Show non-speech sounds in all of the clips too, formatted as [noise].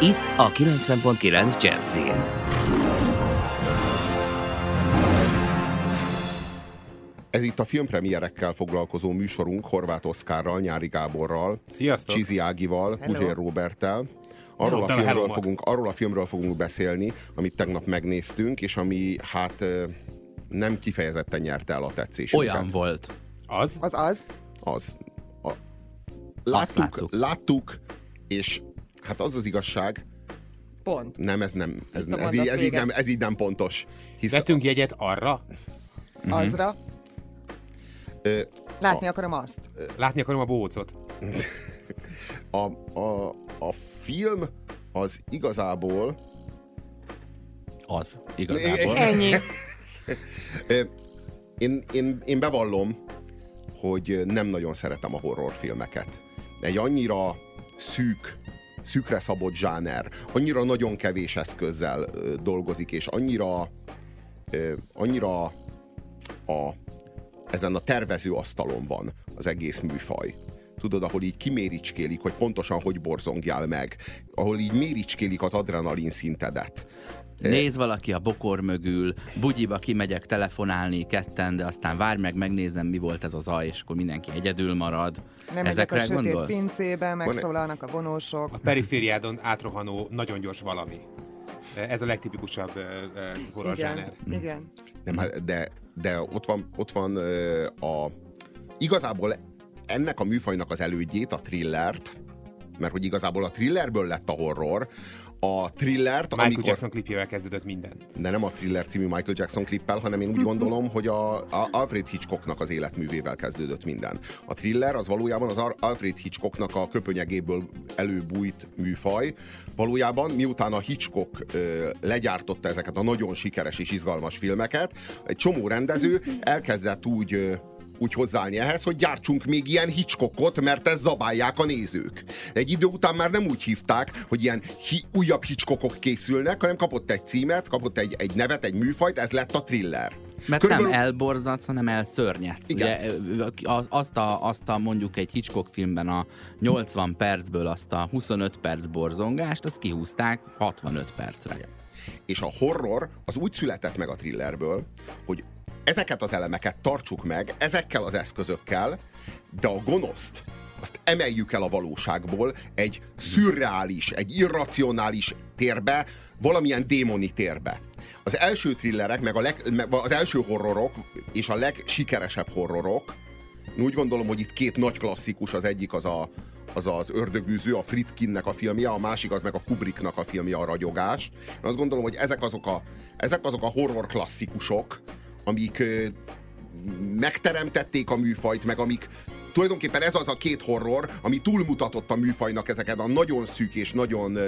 Itt a 90.9 Jazzin. Ez itt a filmpremierekkel foglalkozó műsorunk Horváth Oszkárral, Nyári Gáborral, Sziasztok! Csizi Ágival, Puzsér Roberttel. Arról a, filmről fogunk, arról a filmről fogunk beszélni, amit tegnap megnéztünk, és ami hát nem kifejezetten nyerte el a tetszésünket. Olyan volt. Az? Az az. Az. A, láttuk, láttuk. láttuk, és hát az az igazság, Pont. nem, ez nem, ez, a ez, így, ez, így nem, ez így nem pontos. Hisz Vettünk jegyet arra? Mhm. Azra. ö, Látni akarom azt. Látni akarom a bócot. [laughs] a, a, a film az igazából Az, igazából. Ennyi. [laughs] Én, én, én bevallom, hogy nem nagyon szeretem a horrorfilmeket. Egy annyira szűk, szűkre szabott zsáner, annyira nagyon kevés eszközzel dolgozik, és annyira, annyira a, ezen a tervező asztalon van az egész műfaj. Tudod, ahol így kiméricskélik, hogy pontosan hogy borzongjál meg, ahol így méricskélik az adrenalin szintedet. Néz valaki a bokor mögül, bugyiba kimegyek telefonálni ketten, de aztán várj meg, megnézem, mi volt ez a zaj, és akkor mindenki egyedül marad. Nem megyek Ezekre a sötét gondolsz? pincébe, megszólalnak a vonósok. A perifériádon átrohanó, nagyon gyors valami. Ez a legtipikusabb horror Igen, zsáner. igen. Nem, de, de ott van, ott van a... Igazából ennek a műfajnak az elődjét, a thrillert, mert hogy igazából a thrillerből lett a horror, a thrillert, Michael amikor... Jackson klipjével kezdődött minden. De nem a thriller című Michael Jackson klippel, hanem én úgy [laughs] gondolom, hogy a, a Alfred Hitchcocknak az életművével kezdődött minden. A thriller az valójában az Alfred Hitchcocknak a köpönyegéből előbújt műfaj. Valójában miután a Hitchcock ö, legyártotta ezeket a nagyon sikeres és izgalmas filmeket, egy csomó rendező [laughs] elkezdett úgy úgy hozzáállni ehhez, hogy gyártsunk még ilyen Hitchcockot, mert ez zabálják a nézők. Egy idő után már nem úgy hívták, hogy ilyen hi- újabb Hitchcockok készülnek, hanem kapott egy címet, kapott egy, egy nevet, egy műfajt, ez lett a thriller. Mert Körülbelül- nem elborzadsz, hanem elszörnyedsz. Igen. Ugye, az- azt, a, azt a mondjuk egy Hitchcock filmben a 80 percből azt a 25 perc borzongást, azt kihúzták 65 percre. És a horror az úgy született meg a thrillerből, hogy ezeket az elemeket tartsuk meg, ezekkel az eszközökkel, de a gonoszt azt emeljük el a valóságból egy szürreális, egy irracionális térbe, valamilyen démoni térbe. Az első thrillerek, meg, a leg, meg az első horrorok, és a legsikeresebb horrorok, én úgy gondolom, hogy itt két nagy klasszikus, az egyik az a, az, az ördögűző, a Fritkinnek a filmje, a másik az meg a Kubricknak a filmje, a ragyogás. Én azt gondolom, hogy ezek azok a, ezek azok a horror klasszikusok, amik megteremtették a műfajt, meg amik tulajdonképpen ez az a két horror, ami túlmutatott a műfajnak ezeket a nagyon szűk és nagyon,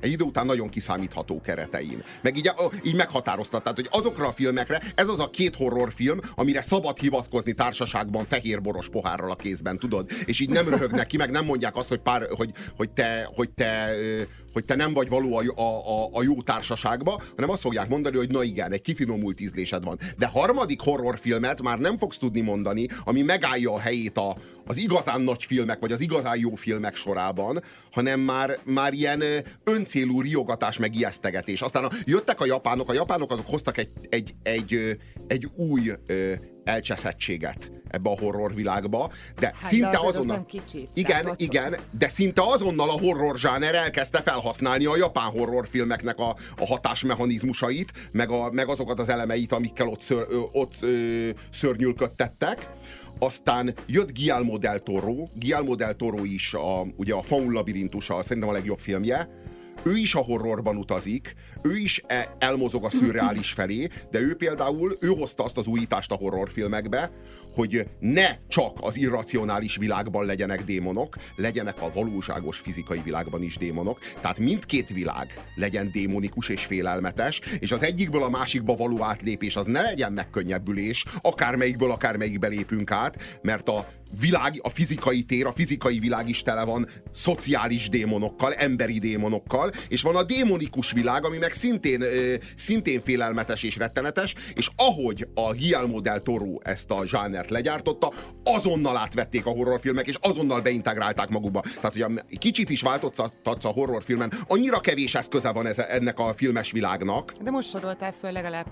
egy idő után nagyon kiszámítható keretein. Meg így, így meghatározta, tehát, hogy azokra a filmekre, ez az a két horrorfilm, amire szabad hivatkozni társaságban fehérboros pohárral a kézben, tudod? És így nem röhögnek ki, meg nem mondják azt, hogy, pár, hogy, hogy, te, hogy, te, hogy te nem vagy való a, a, a jó társaságba, hanem azt fogják mondani, hogy na igen, egy kifinomult ízlésed van. De harmadik horrorfilmet már nem fogsz tudni mondani, ami megállja a helyét a, az igazán nagy filmek, vagy az igazán jó filmek sorában, hanem már, már ilyen öncélú riogatás meg ijesztegetés. Aztán a, jöttek a japánok, a japánok azok hoztak egy, egy, egy, egy új elcseszettséget ebbe a horror világba, de Hát, de szinte azért az azonnal... nem kicsit, igen, igen, de szinte azonnal a horror zsáner elkezdte felhasználni a japán horrorfilmeknek a, a hatásmechanizmusait, meg, a, meg azokat az elemeit, amikkel ott, ször, ott ö, szörnyülködtettek. Aztán jött Guillermo del Toro, Guillermo del Toro is, a, ugye a Faun labirintusa, szerintem a legjobb filmje, ő is a horrorban utazik, ő is e- elmozog a szürreális felé, de ő például, ő hozta azt az újítást a horrorfilmekbe, hogy ne csak az irracionális világban legyenek démonok, legyenek a valóságos fizikai világban is démonok. Tehát mindkét világ legyen démonikus és félelmetes, és az egyikből a másikba való átlépés az ne legyen megkönnyebbülés, akármelyikből akármelyikbe lépünk át, mert a világ, a fizikai tér, a fizikai világ is tele van szociális démonokkal, emberi démonokkal, és van a démonikus világ, ami meg szintén, ö, szintén félelmetes és rettenetes, és ahogy a Guillermo del Toro ezt a zsánert legyártotta, azonnal átvették a horrorfilmek, és azonnal beintegrálták magukba. Tehát, hogy a, kicsit is változtatsz a horrorfilmen, annyira kevés eszköze van ez, ennek a filmes világnak. De most soroltál föl legalább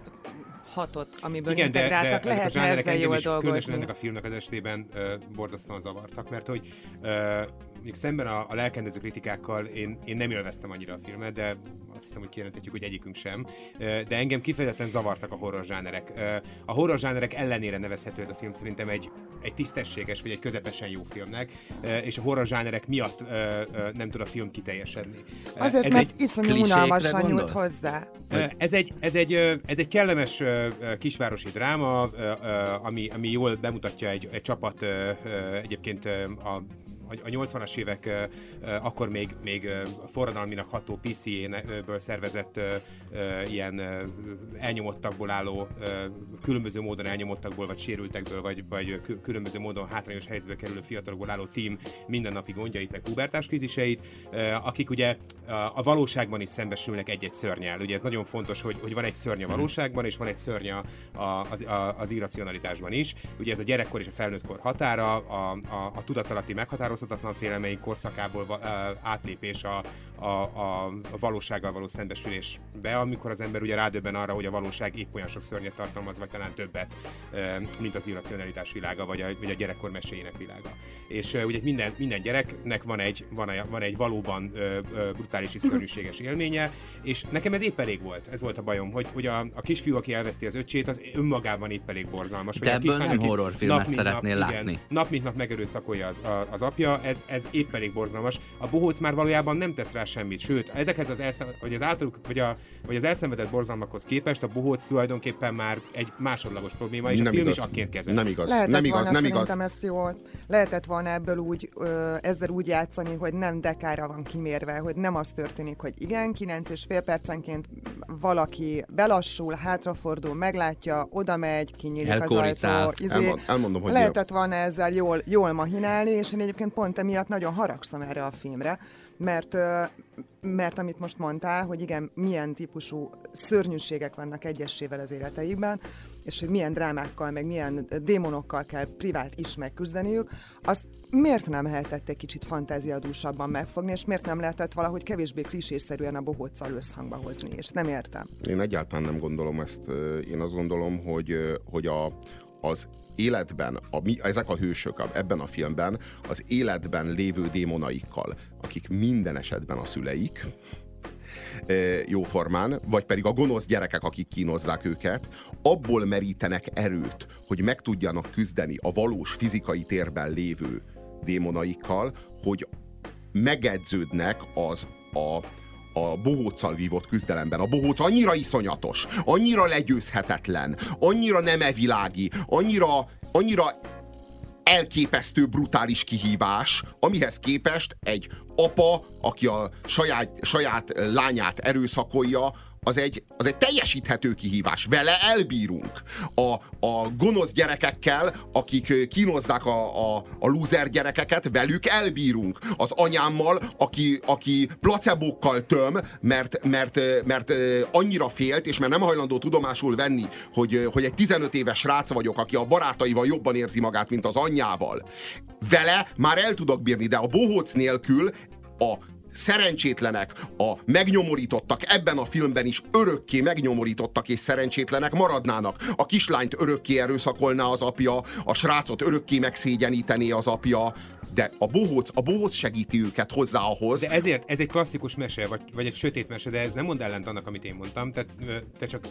hatot, amiből Igen, de, de integráltak, ezek a lehetne ezzel jól is különösen dolgozni. ennek a filmnek az esetében uh, borzasztóan zavartak, mert hogy uh, mondjuk szemben a, a lelkendező kritikákkal én, én nem élveztem annyira a filmet, de azt hiszem, hogy kijelenthetjük, hogy egyikünk sem. De engem kifejezetten zavartak a horror zsánerek. A horror zsánerek ellenére nevezhető ez a film szerintem egy, egy tisztességes, vagy egy közepesen jó filmnek, és a horror zsánerek miatt nem tud a film kiteljesedni. Azért, ez mert egy, iszonyú unalmasan nyúlt hozzá. Ez egy, ez egy, ez egy kellemes kisvárosi dráma, ami, ami jól bemutatja egy, egy csapat egyébként a a a 80-as évek akkor még, még forradalminak ható PC-ből szervezett ilyen elnyomottakból álló, különböző módon elnyomottakból, vagy sérültekből, vagy, vagy kü- különböző módon hátrányos helyzetbe kerülő fiatalokból álló tím mindennapi gondjait, meg pubertás kríziseit, akik ugye a, valóságban is szembesülnek egy-egy szörnyel. Ugye ez nagyon fontos, hogy, hogy van egy szörny a valóságban, és van egy szörny a, az, a, az irracionalitásban is. Ugye ez a gyerekkor és a felnőttkor határa, a, a, a tudatalatti meghatározhatatlan félelmeink korszakából va, átlépés a, a, a, valósággal való szembesülésbe, amikor az ember ugye rádöbben arra, hogy a valóság épp olyan sok szörnyet tartalmaz, vagy talán többet, mint az irracionalitás világa, vagy a, vagy a gyerekkor meséjének világa. És ugye minden, minden gyereknek van egy, van egy, van egy valóban brutális és szörnyűséges élménye, és nekem ez épp elég volt. Ez volt a bajom, hogy, hogy a, a kisfiú, aki elveszti az öcsét, az önmagában épp elég borzalmas. De ebből nem horrorfilmet szeretnél nap, látni. Igen, nap mint nap megerőszakolja az, az apja, ez, ez épp elég borzalmas. A bohóc már valójában nem tesz rá semmit, sőt, ezekhez az, elszem, vagy az általuk, vagy, a, vagy az elszenvedett borzalmakhoz képest a bohóc tulajdonképpen már egy másodlagos probléma, és a film is akként kezel. Nem igaz. Lehetett nem igaz, volna nem igaz. ezt jól, lehetett volna ebből úgy, ö, ezzel úgy játszani, hogy nem dekára van kimérve, hogy nem az történik, hogy igen, 9 és fél percenként valaki belassul, hátrafordul, meglátja, oda megy, kinyílik az Elkoricál. ajtó. izé. Elmond- elmondom, hogy Lehetett volna ezzel jól, jól mahinálni, és én egyébként pont emiatt nagyon haragszom erre a filmre, mert mert amit most mondtál, hogy igen, milyen típusú szörnyűségek vannak egyesével az életeikben, és hogy milyen drámákkal, meg milyen démonokkal kell privát is megküzdeniük, azt miért nem lehetett egy kicsit fantáziadúsabban megfogni, és miért nem lehetett valahogy kevésbé klisésszerűen a bohóccal összhangba hozni, és nem értem. Én egyáltalán nem gondolom ezt. Én azt gondolom, hogy, hogy a, az életben, a, ezek a hősök ebben a filmben az életben lévő démonaikkal, akik minden esetben a szüleik, ö, jóformán, vagy pedig a gonosz gyerekek, akik kínozzák őket, abból merítenek erőt, hogy meg tudjanak küzdeni a valós fizikai térben lévő démonaikkal, hogy megedződnek az a, a bohóccal vívott küzdelemben. A bohóc annyira iszonyatos, annyira legyőzhetetlen, annyira nem evilági, annyira, annyira elképesztő brutális kihívás, amihez képest egy apa, aki a saját, saját lányát erőszakolja, az egy, az egy teljesíthető kihívás. Vele elbírunk. A, a gonosz gyerekekkel, akik kínozzák a, a, a loser gyerekeket, velük elbírunk. Az anyámmal, aki, aki placebókkal töm, mert, mert, mert annyira félt, és mert nem hajlandó tudomásul venni, hogy, hogy egy 15 éves srác vagyok, aki a barátaival jobban érzi magát, mint az anyjával. Vele már el tudok bírni, de a bohóc nélkül a szerencsétlenek, a megnyomorítottak ebben a filmben is örökké megnyomorítottak és szerencsétlenek maradnának. A kislányt örökké erőszakolná az apja, a srácot örökké megszégyenítené az apja, de a bohóc, a bohóc segíti őket hozzá ahhoz, De ezért ez egy klasszikus mese, vagy, vagy egy sötét mese, de ez nem mond ellent annak, amit én mondtam. Ö, te csak,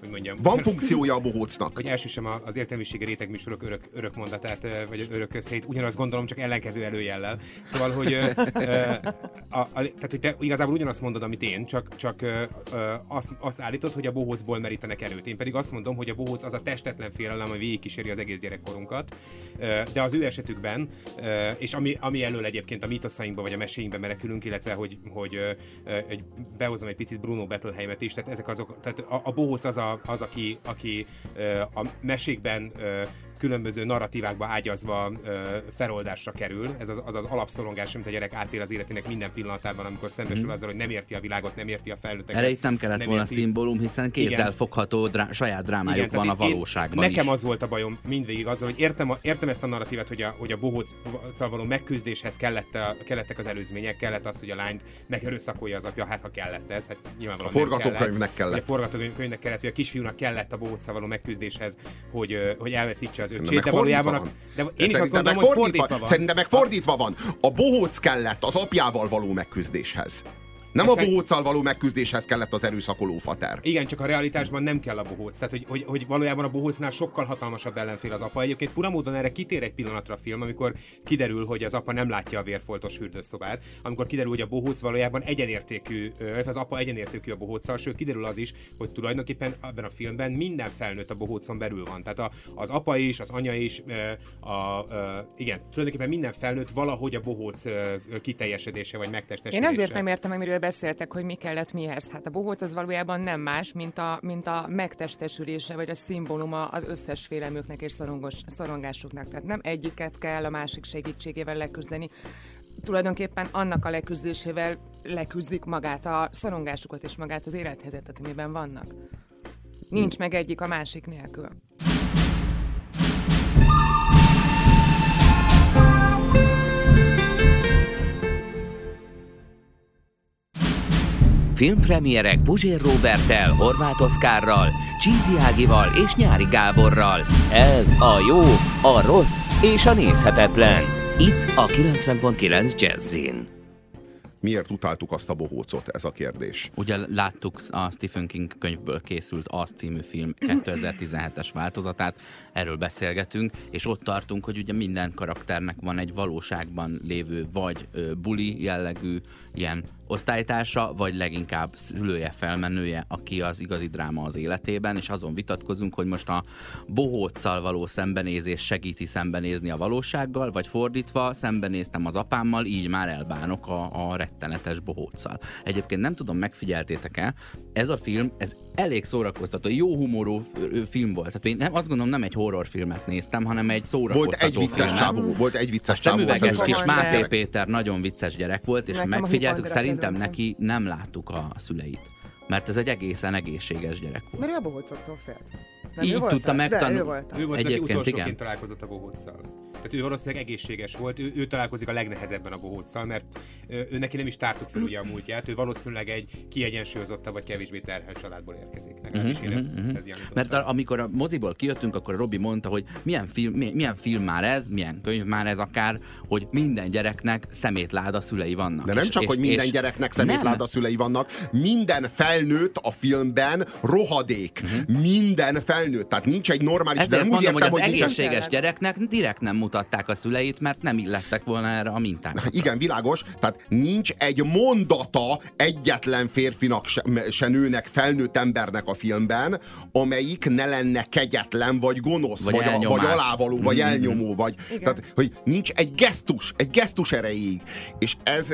hogy mondjam... van funkciója a bohócnak. hogy elsősem az értelmiségi réteg műsorok örök, örök mondatát, vagy örök összeit, ugyanazt gondolom, csak ellenkező előjellel. Szóval, hogy a, a, tehát, hogy te igazából ugyanazt mondod, amit én, csak, csak azt, azt állítod, hogy a bohócból merítenek erőt. Én pedig azt mondom, hogy a bohóc az a testetlen félelem, ami végigkíséri az egész gyerekkorunkat. De az ő esetükben, és ami, ami elől egyébként a mítoszainkba vagy a meséinkbe menekülünk, illetve hogy, hogy egy, behozom egy picit Bruno Bettelheimet is, tehát ezek azok, tehát a, a bohóc az, a, az aki, aki a mesékben különböző narratívákba ágyazva ö, feloldásra kerül. Ez az, az az alapszorongás, amit a gyerek átél az életének minden pillanatában, amikor szembesül azzal, hogy nem érti a világot, nem érti a felnőtteket. Erre itt nem kellett nem volna érti- szimbólum, hiszen kézzel Igen. fogható drá- saját drámájuk van a tehát én- valóságban Nekem is. az volt a bajom mindvégig azzal, hogy értem, a, értem ezt a narratívát, hogy a, hogy a bohóccal való megküzdéshez kellett a, kellettek az előzmények, kellett az, hogy a lányt megerőszakolja az apja, hát ha kellett ez, hát nyilvánvalóan A forgatókönyvnek kellett. Hogy A forgatókönyvnek kellett, hogy a kisfiúnak kellett a bohóccal való megküzdéshez, hogy, hogy elveszítse az öcsét, de valójában a, van. de De én is azt gondolom, meg hogy fordítva- fordítva van. Szerintem meg fordítva van. A bohóc kellett az apjával való megküzdéshez. Nem a Ezt- bohóccal való megküzdéshez kellett az erőszakoló fater. Igen, csak a realitásban nem kell a bohóc. Tehát, hogy, hogy, hogy valójában a bohócnál sokkal hatalmasabb ellenfél az apa. Egyébként fura módon erre kitér egy pillanatra a film, amikor kiderül, hogy az apa nem látja a vérfoltos fürdőszobát, amikor kiderül, hogy a bohóc valójában egyenértékű, az apa egyenértékű a bohóccal, sőt kiderül az is, hogy tulajdonképpen ebben a filmben minden felnőtt a bohócon belül van. Tehát a, az apa is, az anya is, ö, a, ö, igen, tulajdonképpen minden felnőtt valahogy a bohóc kiteljesedése vagy Én megtestesülése. ezért nem értem, meg, miről beszéltek, hogy mi kellett mihez. Hát a bohóc az valójában nem más, mint a, mint a megtestesülése, vagy a szimbóluma az összes félelmüknek és szorongos, szorongásuknak. Tehát nem egyiket kell a másik segítségével leküzdeni. Tulajdonképpen annak a leküzdésével leküzdik magát a szorongásukat és magát az élethelyzetet, amiben vannak. Nincs meg egyik a másik nélkül. Filmpremierek Puzsér Robertel, Horváth Oszkárral, Csízi Ágival és Nyári Gáborral. Ez a jó, a rossz és a nézhetetlen. Itt a 90.9 Jazzin. Miért utáltuk azt a bohócot? Ez a kérdés. Ugye láttuk a Stephen King könyvből készült Az című film [clears throat] 2017-es változatát, erről beszélgetünk, és ott tartunk, hogy ugye minden karakternek van egy valóságban lévő vagy buli jellegű ilyen osztálytársa, vagy leginkább szülője, felmenője, aki az igazi dráma az életében, és azon vitatkozunk, hogy most a bohóccal való szembenézés segíti szembenézni a valósággal, vagy fordítva, szembenéztem az apámmal, így már elbánok a, a rettenetes bohóccal. Egyébként nem tudom, megfigyeltétek-e, ez a film, ez elég szórakoztató, jó humorú film volt. Tehát én nem, azt gondolom, nem egy horrorfilmet néztem, hanem egy Volt szórakoztató egy vicces csávó, volt egy A vicces csávó. szemüveges kis. Máté Péter nagyon vicces gyerek volt, és Nekem megfigyeltük, Hipandrát szerintem neki nem láttuk a szüleit. Mert ez egy egészen egészséges gyerek volt. Mert ő a bohócoktól félt. Nem Így ő volt tudta az? megtanul- De ő volt az. Ő volt, az, aki Egyébként utolsóként igen. találkozott a bohóccal. Tehát ő valószínűleg egészséges volt, ő, ő találkozik a legnehezebben a bohóccal, mert ő, ő neki nem is tártuk fel ugye a múltját, ő valószínűleg egy kiegyensúlyozottabb vagy kevésbé terhelt családból érkezik. Legalábbis én ezt, ezt. Mhm, Mert a, amikor a moziból kijöttünk, akkor Robi mondta, hogy milyen film, mi- milyen film már ez, milyen könyv már ez akár, hogy minden gyereknek szemétláda szülei vannak. De nem És- csak, és- hogy minden és- gyereknek Nem. szemétláda szülei vannak, minden felnőtt a filmben rohadék. Minden felnőtt. Tehát nincs egy normális... de. Ezért úgy mondom, hogy értem, az hogy egészséges Kellett. gyereknek direkt nem mutatták a szüleit, mert nem illettek volna erre a mintára. Igen, világos. Tehát nincs egy mondata egyetlen férfinak se, se nőnek, felnőtt embernek a filmben, amelyik ne lenne kegyetlen, vagy gonosz, Vagy vagy, a, vagy alávaló, vagy elnyomó, vagy... Igen. Tehát, hogy nincs egy gesztus, egy gesztus erejéig. És ez,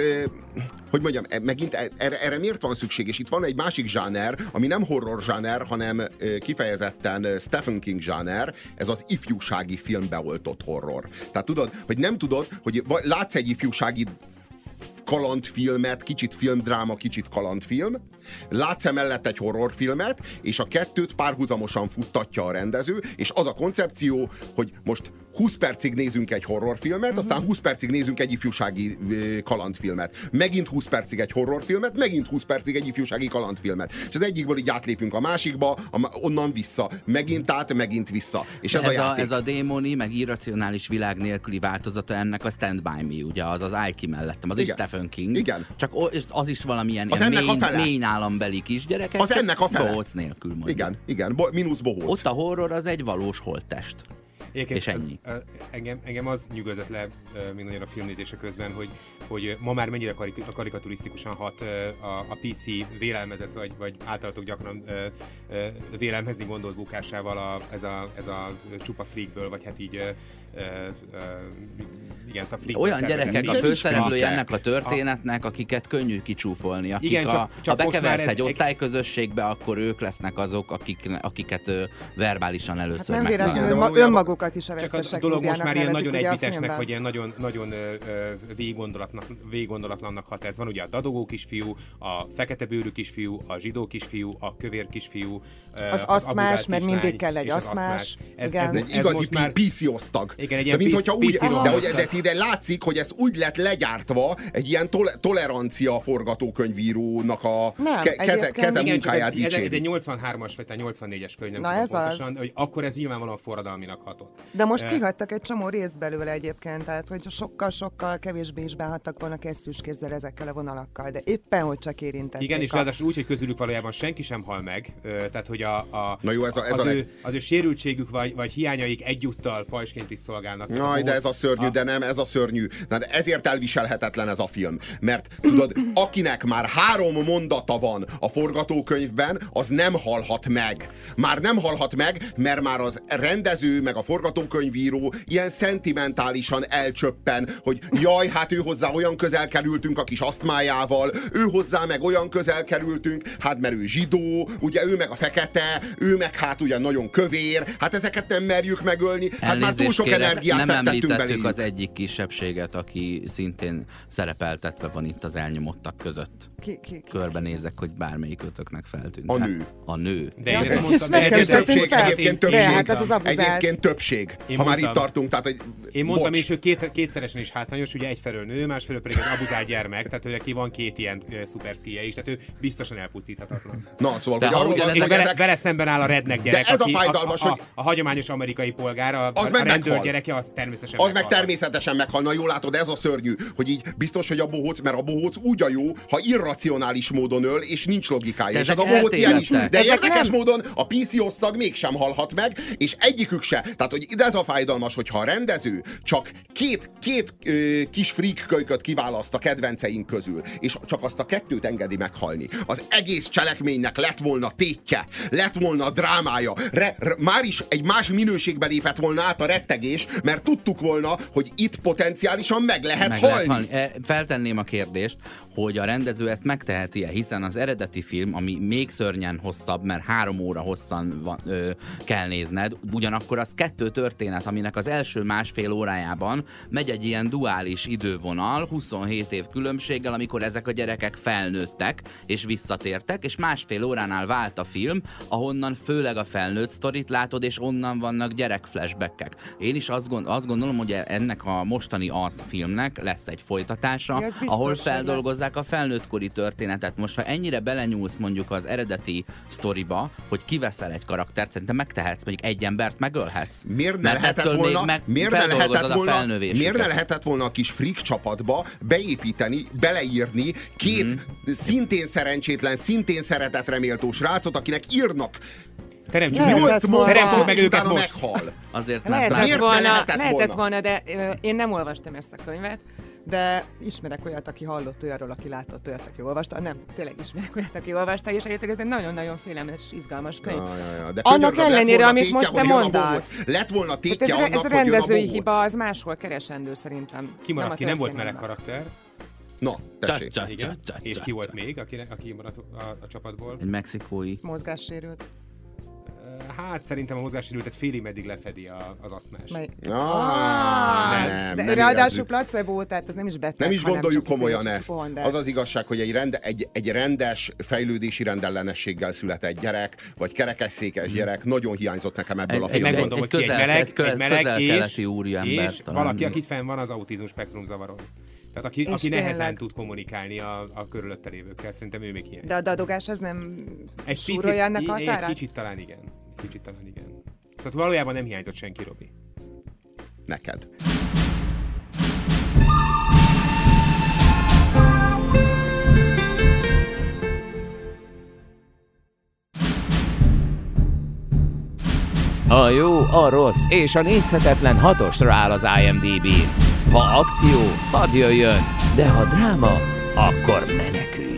hogy mondjam, e- megint e- erre, erre miért van szükség? És itt van egy másik zsáner, ami nem horror zsáner, hanem kifejezetten ö, Stephen King zsáner, ez az ifjúsági filmbe oltott horror. Tehát tudod, hogy nem tudod, hogy látsz egy ifjúsági kalandfilmet, kicsit filmdráma, kicsit kalandfilm. Látsz emellett egy horrorfilmet, és a kettőt párhuzamosan futtatja a rendező, és az a koncepció, hogy most 20 percig nézünk egy horrorfilmet, uh-huh. aztán 20 percig nézünk egy ifjúsági kalandfilmet. Megint 20 percig egy horrorfilmet, megint 20 percig egy ifjúsági kalandfilmet. És az egyikből így átlépünk a másikba, a, onnan vissza. Megint át, megint vissza. És ez, ez, a a, játék. ez a démoni, meg irracionális világ nélküli változata ennek a Stand By Me, ugye az az Ike mellettem, az Igen. is Stephen King. Igen. Csak az is valamilyen Az ilyen ennek a mély, fele. mély állambeli kisgyerek. Az ennek a fele. Bohóc nélkül mondjuk. Igen, igen, bo- mínusz bohóc. Ott a horror az egy valós holttest. Egyébként és ennyi. Az, engem, engem az nyugodott le még nagyon a filmnézése közben, hogy, hogy ma már mennyire karik- karikaturisztikusan hat a, a PC vélelmezett, vagy, vagy általatok gyakran vélelmezni gondolt bukásával a, ez, a, ez a csupa freakből, vagy hát így igen, szóval freak Olyan gyerekek a nem főszereplői ennek a történetnek, akiket könnyű kicsúfolni. Akik Igen, a, csak- csak ha bekeversz ez egy osztályközösségbe, akkor ők lesznek azok, akik, akiket ö, verbálisan Hát először nem Igen, megtalálnak. véletlenül önmagukat is a Csak a dolog most már ilyen nagyon egyvitesnek, vagy ilyen nagyon, nagyon végiggondolatlannak hat ez. Van ugye a dadogó kisfiú, a fekete bőrű kisfiú, a zsidó kisfiú, a kövér kisfiú, ö, Az asztmás, abuzált mert mindig kell egy és az asztmás. Ez, ez, Egy ez igazi PC osztag. Igen, egy de ilyen mint PC hogyha úgy, de, hogy, de ez ide látszik, hogy ez úgy lett legyártva egy ilyen tol- tolerancia forgatókönyvírónak a Nem, ke- keze, keze igen, munkáját ez, ez, ez dicséri. egy 83-as, vagy talán 84-es könyv, nem Na ez az. pontosan, hogy akkor ez nyilvánvalóan forradalminak hatott. De most Eh, kihagytak egy csomó részt belőle egyébként, tehát hogy sokkal-sokkal kevésbé is bánhattak volna kesztyűskézzel ezekkel a vonalakkal, de éppen, hogy csak érintették. Igen, és a... ráadásul úgy, hogy közülük valójában senki sem hal meg, tehát hogy a, a, Na jó, ez a- ez az, a ő, leg- az ő sérültségük vagy, vagy hiányaik egyúttal pajsként is szolgálnak. Jaj, a de ez a szörnyű, de nem, ez a szörnyű. Na, de ezért elviselhetetlen ez a film. Mert tudod, akinek már három mondata van a forgatókönyvben, az nem halhat meg. Már nem halhat meg, mert már az rendező, meg a forgatókönyvíró ilyen szentimentálisan elcsöppen, hogy jaj, hát ő hozzá olyan közel kerültünk a kis asztmájával, ő hozzá meg olyan közel kerültünk, hát mert ő zsidó, ugye ő meg a fekete, ő meg hát ugye nagyon kövér, hát ezeket nem merjük megölni, hát már túl Elnézést sok kérek, energiát nem említettük beléjük. az egyik kisebbséget, aki szintén szerepeltetve van itt az elnyomottak között. Ki, ki, ki. Körbenézek, hogy bármelyik ötöknek feltűnt. A Hát, nő. A nő. De én ezt mondtam, és nekem Egyébként többség, egyébként De, többség. hát ez az abuzált. Egyébként többség. Én ha már itt tartunk, tehát hogy Én mondtam bocs. is, hogy két, kétszeresen is hátrányos, ugye egyfelől nő, másfelől pedig az abuzált gyermek, tehát ő neki van két ilyen szuperszkije is, tehát ő biztosan elpusztíthatatlan. Na, szóval, De hogy ha arról van, És hogy vele, szemben áll a rednek gyerek, ez a fájdalmas, a, a, hogy- a, a, hagyományos amerikai polgár, a, Az a, rendőr. Gyereke, az természetesen az meg meghal. természetesen meghal. Na jól látod, ez a szörnyű, hogy így biztos, hogy a bohóc, mert a bohóc úgy a jó, ha irracionális módon öl, és nincs logikája. De és a bohóc ilyen is. De Ezek érdekes nem- módon a PC osztag mégsem halhat meg, és egyikük se. Tehát, hogy ide ez a fájdalmas, hogyha a rendező csak két, két ö, kis freak kölyköt kiválaszt a kedvenceink közül, és csak azt a kettőt engedi meghalni. Az egész cselekménynek lett volna tétje, lett volna drámája, re, re, már is egy más minőségbe lépett volna át a rettegés, mert tudtuk volna, hogy itt potenciálisan meg lehet Meg halni. lehet halni. E, Feltenném a kérdést, hogy a rendező ezt megteheti-e, hiszen az eredeti film, ami még szörnyen hosszabb, mert három óra hosszan van, ö, kell nézned, ugyanakkor az kettő történet, aminek az első másfél órájában megy egy ilyen duális idővonal, 27 év különbséggel, amikor ezek a gyerekek felnőttek és visszatértek, és másfél óránál vált a film, ahonnan főleg a felnőtt sztorit látod, és onnan vannak gyerek flashbackek. Én is azt, gond, azt gondolom, hogy ennek a mostani az filmnek lesz egy folytatása, Ja, ez biztos, ahol hogy feldolgozzák a felnőttkori történetet. Most, ha ennyire belenyúlsz mondjuk az eredeti sztoriba, hogy kiveszel egy karaktert, szerintem megtehetsz, mondjuk egy embert megölhetsz. Miért ne Mert lehetett volna, meg miért ne lehetett a volna, miért ne lehetett volna a kis freak csapatba beépíteni, beleírni két Mhm. szintén szerencsétlen, szintén szeretetreméltó srácot, akinek írnak Teremtsük meg, mondatot, teremtsük meg őket most. meghal. Azért, mert Lehetett volna, lehetett lehetett volna? volna, de ö, én nem olvastam ezt a könyvet, de ismerek olyat, aki hallott olyanról, aki látott olyat, aki olvasta. Nem, tényleg ismerek olyat, aki olvasta, és egyébként ez egy nagyon-nagyon félelmetes, izgalmas könyv. Ja, ja, ja. De Annak ellenére, amit tétje, most te mondasz. Lett volna Hát tétje ez, annak, ez a rendezői hiba, az máshol keresendő szerintem. Ki maradt, Nem ki nem volt meleg karakter, Na, tessék. Csa, csa, igen, csa, csa, és csa, ki volt csa. még, aki, aki maradt a, a csapatból? Egy mexikói. Mozgássérült. Hát szerintem a mozgássérültet félig meddig lefedi a, az asztmás. Mely... Ah, nem, de nem ráadásul placebo, tehát ez nem is beteg, Nem is gondoljuk komolyan ezt. de- Az az igazság, hogy egy, rende, egy, egy rendes fejlődési rendellenességgel született gyerek, vagy kerekesszékes gyerek nagyon hiányzott nekem ebből a Egy- egy filmből. Megmondom, egy hogy ki egy meleg, egy meleg és, és valaki, aki fenn van az autizmus spektrum zavaron. Tehát aki, És aki nehezen tényleg. tud kommunikálni a, a körülötte lévőkkel, szerintem ő még hiányzik. De a dadogás az nem Egy súrolja ennek a egy határát? kicsit talán igen. Kicsit talán igen. Szóval valójában nem hiányzott senki, Robi. Neked. A jó, a rossz és a nézhetetlen hatosra áll az IMDb-n. Ha akció, hadd jöjjön, de ha dráma, akkor meneküljünk.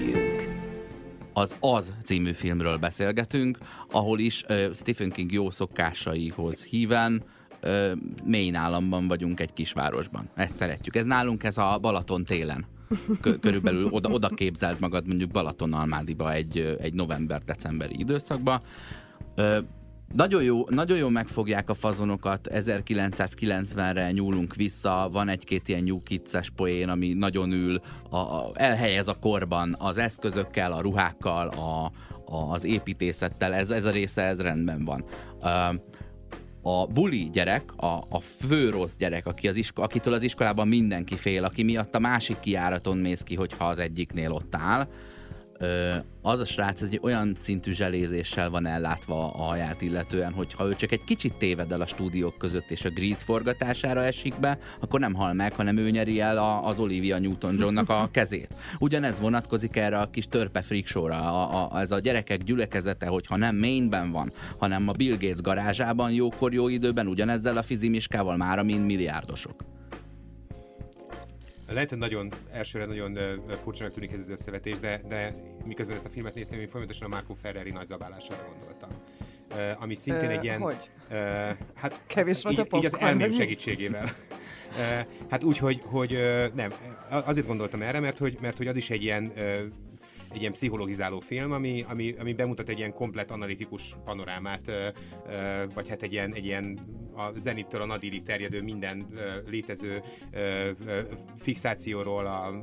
Az Az című filmről beszélgetünk, ahol is uh, Stephen King jó szokásaihoz híven uh, Maine államban vagyunk egy kisvárosban. Ezt szeretjük. Ez nálunk ez a Balaton télen. Körülbelül oda, oda képzelt magad mondjuk Balatonalmádiba egy, egy november-decemberi időszakba. Uh, nagyon jó, nagyon jó megfogják a fazonokat, 1990-re nyúlunk vissza, van egy-két ilyen New Kids-es poén, ami nagyon ül, a, a, elhelyez a korban az eszközökkel, a ruhákkal, a, a, az építészettel, ez, ez a része, ez rendben van. Uh, a buli gyerek, a, a fő rossz gyerek, aki az isko, akitől az iskolában mindenki fél, aki miatt a másik kiáraton mész ki, hogyha az egyiknél ott áll, az a srác egy olyan szintű zselézéssel van ellátva a haját illetően, hogy ha ő csak egy kicsit téved el a stúdiók között és a Grease forgatására esik be, akkor nem hal meg, hanem ő nyeri el a, az Olivia Newton-Johnnak a [laughs] kezét. Ugyanez vonatkozik erre a kis törpe freak show-ra. A, a, ez a gyerekek gyülekezete, hogyha nem Mainben van, hanem a Bill Gates garázsában jókor jó időben, ugyanezzel a fizimiskával már mint milliárdosok. Lehet, hogy nagyon elsőre nagyon furcsának tűnik ez az összevetés, de, de miközben ezt a filmet néztem, én folyamatosan a Marco Ferreri nagy zabálására gondoltam. Uh, ami szintén egy ilyen... Hogy? Uh, hát Kevés volt így, a így az elmém segítségével. uh, hát úgy, hogy, hogy uh, nem, azért gondoltam erre, mert hogy, mert hogy az is egy ilyen uh, egy ilyen pszichologizáló film, ami, ami, ami bemutat egy ilyen komplet analitikus panorámát, vagy hát egy ilyen, egy ilyen a zenittől a nadirig terjedő minden létező fixációról, a,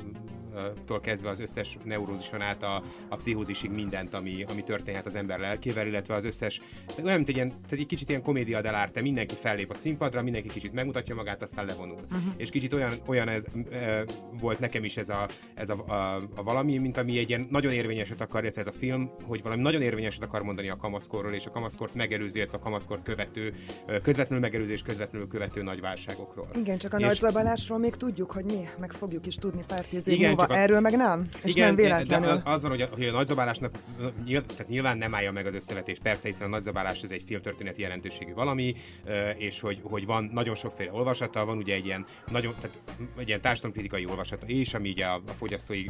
tól kezdve az összes neurózison át a, a pszichózisig mindent, ami, ami történhet az ember lelkével, illetve az összes, olyan, mint egy, ilyen, tehát egy kicsit ilyen komédia dell'arte, mindenki fellép a színpadra, mindenki kicsit megmutatja magát, aztán levonul. Uh-huh. És kicsit olyan, olyan ez, e, volt nekem is ez, a, ez a, a, a valami, mint ami egy ilyen nagyon érvényeset akar, illetve ez a film, hogy valami nagyon érvényeset akar mondani a kamaszkorról, és a kamaszkort megelőző, illetve a kamaszkort követő, közvetlenül megelőző és közvetlenül követő nagy válságokról. Igen, csak a És- nagy még tudjuk, hogy mi, meg fogjuk is tudni pár tíz év Igen, múlva. csak a- Erről meg nem, és nem véletlenül. De az van, hogy a, hogy a nagyzabálásnak tehát nyilván nem állja meg az összevetés. Persze, hiszen a nagyzabálás ez egy filmtörténeti jelentőségű valami, és hogy, hogy van nagyon sokféle olvasata, van ugye egy ilyen, nagyon, tehát egy ilyen társadalomkritikai olvasata is, ami ugye a, a fogyasztói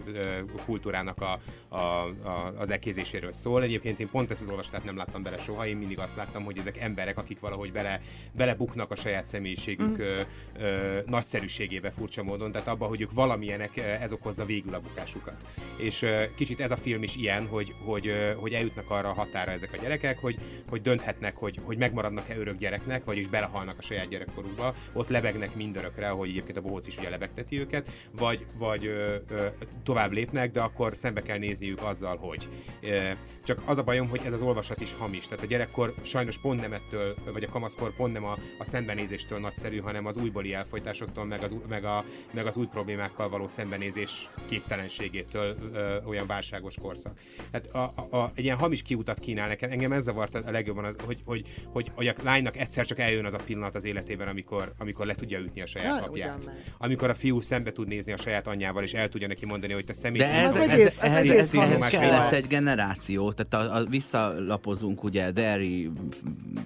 kultúrának a, a, a, az ekézéséről szól. Egyébként én pont ezt az olvasatát nem láttam bele soha, én mindig azt láttam, hogy ezek emberek, akik valahogy bele, belebuknak a saját személyiségük mm. ö, ö, nagyszerűségébe furcsa módon, tehát abban, hogy ők valamilyenek, ez okozza végül a bukásukat. És kicsit ez a film is ilyen, hogy, hogy, hogy eljutnak arra a határa ezek a gyerekek, hogy, hogy dönthetnek, hogy, hogy megmaradnak-e örök gyereknek, vagyis belehalnak a saját gyerekkorukba, ott lebegnek mindörökre, ahogy egyébként a bohóc is ugye lebegteti őket, vagy, vagy ö, ö, tovább lépnek, de akkor szembe kell nézniük azzal, hogy. Ö, csak az a bajom, hogy ez az olvasat is hamis. Tehát a gyerekkor sajnos pont nem ettől, vagy a kamaszkor pont nem a, a szembenézéstől nagyszerű, hanem az újbóli elfolytásoktól, meg az, meg, a, meg az új problémákkal való szembenézés képtelenségétől ö, olyan válságos korszak. Tehát a, a, a, egy ilyen hamis kiutat kínál nekem. Engem ez zavart a legjobban, az, hogy, hogy, hogy, hogy a lánynak egyszer csak eljön az a pillanat az életében, amikor, amikor le tudja ütni a saját Na, apját. Amikor a fiú szembe tud nézni a saját anyjával, és el tudja neki mondani, hogy te szemét. De ez, ez, ez, ehhez, egész ehhez hamis kellett egy generáció, tehát a, a, visszalapozunk ugye Derry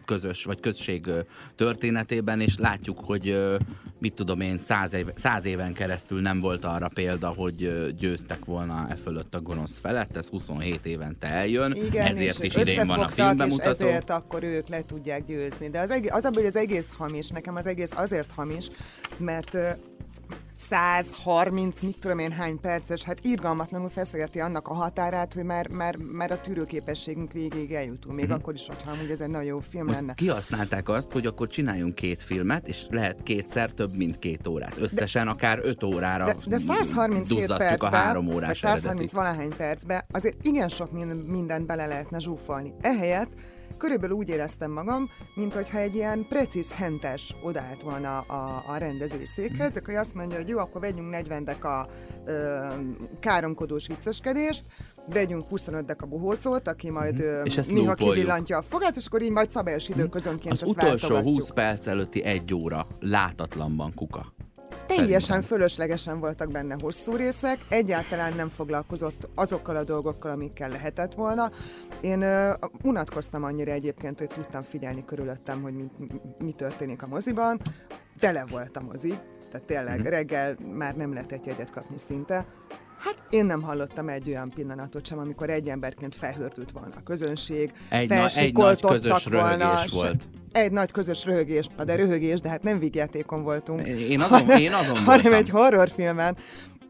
közös vagy község történetében, és látjuk, hogy mit tudom én, száz, éve, száz éven keresztül nem volt arra példa, hogy ö, győztek volna e fölött a gonosz felett, ez 27 évente eljön, Igen, ezért is idén van a filmbemutató. És ezért akkor ők le tudják győzni. De az, egész, az abban, hogy az egész hamis, nekem az egész azért hamis, mert 130, mit tudom én hány perces, hát irgalmatlanul feszegeti annak a határát, hogy már, már, már a tűrőképességünk végéig eljutunk, még akkor is, hogyha amúgy ez egy nagyon jó film lenne. Kihasználták azt, hogy akkor csináljunk két filmet, és lehet kétszer több, mint két órát. Összesen akár öt órára De, de 137 duzzasztjuk a percben, három órás 130 eredetit. valahány percben azért igen sok min- mindent bele lehetne zsúfolni. Ehelyett körülbelül úgy éreztem magam, mint hogyha egy ilyen precíz hentes odaállt volna a, a rendezői székhez, akkor azt mondja, hogy jó, akkor vegyünk 40 deka ö, káromkodós vicceskedést, vegyünk 25 deka bohócot, aki majd ö, És ezt néha kivillantja a fogát, és akkor így majd szabályos időközönként Az ezt utolsó váltogatjuk. 20 perc előtti egy óra látatlanban kuka. Teljesen Szerintem. fölöslegesen voltak benne hosszú részek, egyáltalán nem foglalkozott azokkal a dolgokkal, amikkel lehetett volna. Én uh, unatkoztam annyira egyébként, hogy tudtam figyelni körülöttem, hogy mi, mi történik a moziban. Tele volt a mozi, tehát tényleg Mhm. reggel már nem lehetett jegyet kapni szinte. Hát én nem hallottam egy olyan pillanatot sem, amikor egy emberként felhördült volna a közönség, Egy na- egy nagy közös volna, volt. Egy nagy közös röhögés, de röhögés, de hát nem vígjátékon voltunk. Én azon, én azon [laughs] hanem voltam. egy horrorfilmen.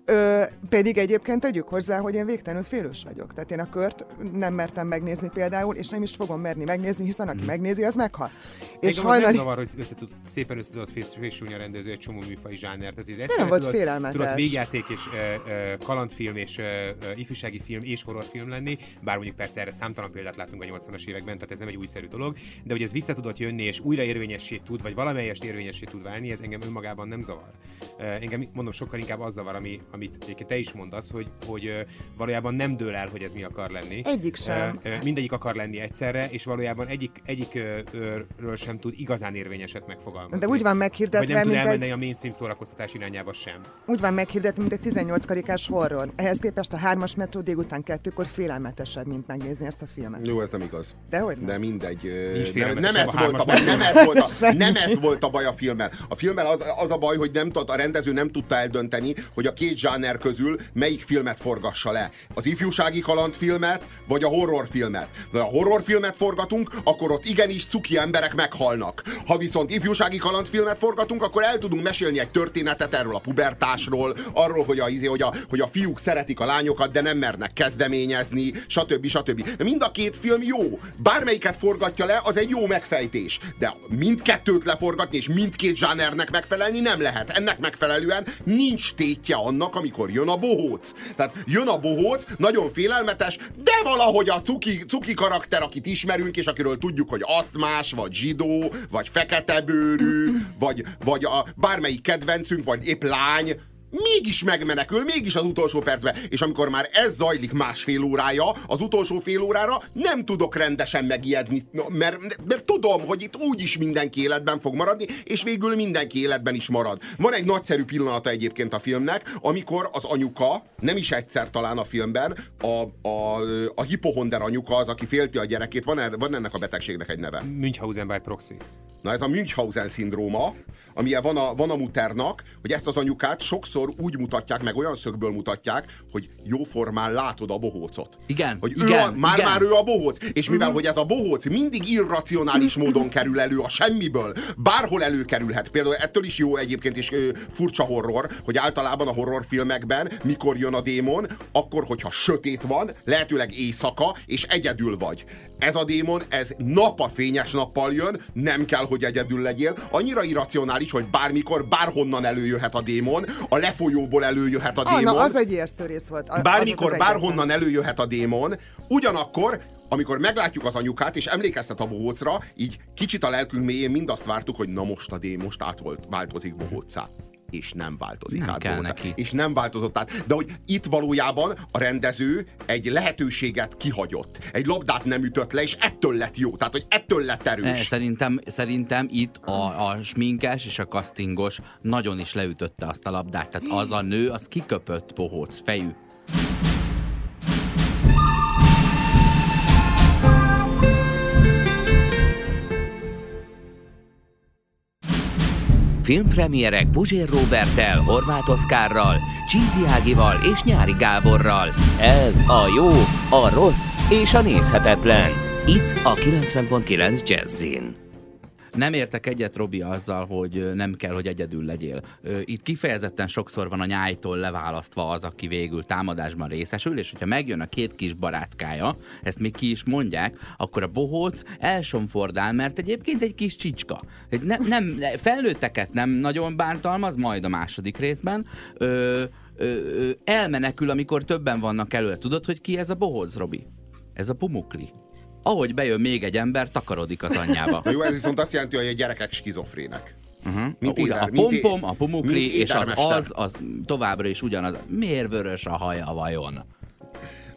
Ö, pedig egyébként tegyük hozzá, hogy én végtelenül félős vagyok. Tehát én a kört nem mertem megnézni például, és nem is fogom merni megnézni, hiszen aki megnézi, az meghal. És És hajnali... nem zavar, hogy összetud, szépen össze fés- fésülni a rendező egy csomó műfai zsáner. Tehát, ez nem volt tudott, félelmetes. Tudott végjáték és uh, uh, kalandfilm és uh, uh, ifjúsági film és horrorfilm lenni, bár mondjuk persze erre számtalan példát látunk a 80-as években, tehát ez nem egy újszerű dolog, de hogy ez vissza tudott jönni és újra érvényessé tud, vagy valamelyest érvényessé tud válni, ez engem önmagában nem zavar. Engem mondom sokkal inkább az zavar, ami, amit egyébként te is mondasz, hogy, hogy valójában nem dől el, hogy ez mi akar lenni. Egyik sem. Mindegyik akar lenni egyszerre, és valójában egyik, egyikről sem tud igazán érvényeset megfogalmazni. De úgy van meghirdetve, Vagy nem tud elmenni egy- a mainstream szórakoztatás irányába sem. Úgy van meghirdetve, mint egy 18 karikás horror. Ehhez képest a hármas metró délután kettőkor félelmetesebb, mint megnézni ezt a filmet. Jó, ez nem igaz. Dehogy nem. De mindegy. Nem, nem, ez a volt a baj, nem ez volt a, [laughs] nem ez volt a baj a filmmel. A filmmel az, az a baj, hogy nem tud, a rendező nem tudta eldönteni, hogy a két zsáner közül melyik filmet forgassa le. Az ifjúsági kalandfilmet, vagy a horrorfilmet. De ha horrorfilmet forgatunk, akkor ott igenis cuki emberek meghalnak. Ha viszont ifjúsági kalandfilmet forgatunk, akkor el tudunk mesélni egy történetet erről a pubertásról, arról, hogy a, izé, hogy a, hogy a fiúk szeretik a lányokat, de nem mernek kezdeményezni, stb. stb. De mind a két film jó. Bármelyiket forgatja le, az egy jó megfejtés. De mindkettőt leforgatni és mindkét zsánernek megfelelni nem lehet. Ennek megfelelően nincs tétje annak, amikor jön a bohóc. Tehát jön a bohóc, nagyon félelmetes, de valahogy a cuki, cuki karakter, akit ismerünk, és akiről tudjuk, hogy asztmás, vagy zsidó, vagy feketebőrű, vagy, vagy a bármelyik kedvencünk, vagy épp lány, mégis megmenekül, mégis az utolsó percben. És amikor már ez zajlik másfél órája, az utolsó fél órára nem tudok rendesen megijedni, mert, mert tudom, hogy itt úgyis mindenki életben fog maradni, és végül mindenki életben is marad. Van egy nagyszerű pillanata egyébként a filmnek, amikor az anyuka, nem is egyszer talán a filmben, a, a, a hipohonder anyuka az, aki félti a gyerekét, van, er, van ennek a betegségnek egy neve. Münchhausen by proxy. Na ez a Münchhausen szindróma, amilyen van a, van a muternak, hogy ezt az anyukát sokszor úgy mutatják, meg olyan szögből mutatják, hogy jóformán látod a bohócot. Igen, Hogy ő igen, a, már, igen. már ő a bohóc. És mivel, hogy ez a bohóc mindig irracionális módon kerül elő a semmiből, bárhol előkerülhet. Például ettől is jó egyébként is ö, furcsa horror, hogy általában a horrorfilmekben, mikor jön a démon, akkor, hogyha sötét van, lehetőleg éjszaka, és egyedül vagy. Ez a démon, ez nap a fényes nappal jön, nem kell, hogy egyedül legyél. Annyira irracionális, hogy bármikor, bárhonnan előjöhet a démon, a lefolyóból előjöhet a démon. na, az egy ijesztő rész volt. A- Bármikor, az bárhonnan előjöhet a démon, ugyanakkor amikor meglátjuk az anyukát, és emlékeztet a bohócra, így kicsit a lelkünk mélyén mindazt vártuk, hogy na most a dé, most átvolt, változik bohócá. És nem változik Nem át kell bohócá. neki. És nem változott át. De hogy itt valójában a rendező egy lehetőséget kihagyott. Egy labdát nem ütött le, és ettől lett jó. Tehát, hogy ettől lett erős. Ne, szerintem, szerintem itt a, a sminkes és a castingos nagyon is leütötte azt a labdát. Tehát az a nő, az kiköpött bohóc fejű. Filmpremierek Puzsér Robertel, Horváth Oszkárral, Csízi Ágival és Nyári Gáborral. Ez a jó, a rossz és a nézhetetlen. Itt a 90.9 Jazzin. Nem értek egyet, Robi, azzal, hogy nem kell, hogy egyedül legyél. Itt kifejezetten sokszor van a nyájtól leválasztva az, aki végül támadásban részesül, és hogyha megjön a két kis barátkája, ezt még ki is mondják, akkor a bohóc elsomfordál, mert egyébként egy kis csicska. Nem, nem, felnőtteket nem nagyon bántalmaz, majd a második részben. Ö, ö, elmenekül, amikor többen vannak előle. Tudod, hogy ki ez a bohóc, Robi? Ez a pumukli. Ahogy bejön még egy ember, takarodik az anyjába. Na jó, ez viszont azt jelenti, hogy a gyerekek skizofrének. Uh-huh. Mint éder- a pompom, a pumukli és az az, az továbbra is ugyanaz. Miért vörös a haja vajon?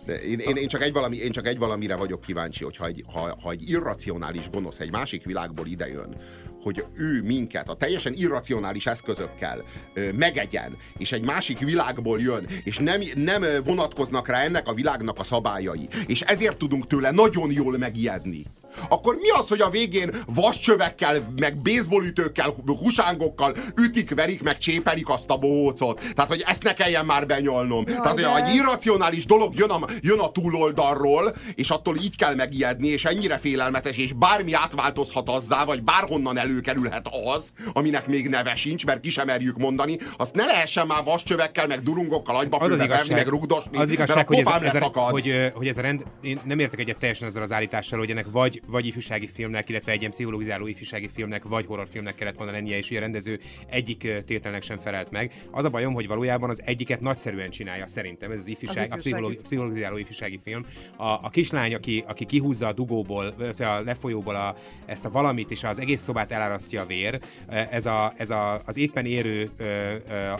Én, én, én, csak egy valami, én csak egy valamire vagyok kíváncsi, hogy ha egy, ha, ha egy irracionális gonosz egy másik világból idejön, hogy ő minket a teljesen irracionális eszközökkel ö, megegyen, és egy másik világból jön, és nem, nem vonatkoznak rá ennek a világnak a szabályai, és ezért tudunk tőle nagyon jól megijedni akkor mi az, hogy a végén vascsövekkel, meg baseballütőkkel, husángokkal ütik, verik, meg csépelik azt a bohócot? Tehát, hogy ezt ne kelljen már benyolnom. Ja, Tehát, hogy egy irracionális dolog jön a, jön a túloldalról, és attól így kell megijedni, és ennyire félelmetes, és bármi átváltozhat azzá, vagy bárhonnan előkerülhet az, aminek még neve sincs, mert ki sem merjük mondani, azt ne lehessen már vascsövekkel, meg durungokkal agyba az az igazság, meg rugdosni, az igazság, hogy ez, ez, a, hogy, hogy ez a rend, én nem értek egyet teljesen ezzel az állítással, hogy ennek vagy vagy ifjúsági filmnek, illetve egy ilyen pszichológizáló ifjúsági filmnek, vagy horrorfilmnek kellett volna lennie, és a rendező egyik tételnek sem felelt meg. Az a bajom, hogy valójában az egyiket nagyszerűen csinálja szerintem, ez az ifjúság, az a pszichológizáló ifjúsági film. A, a kislány, aki, aki kihúzza a dugóból, a lefolyóból a, ezt a valamit, és az egész szobát elárasztja a vér, ez, a, ez a, az éppen érő,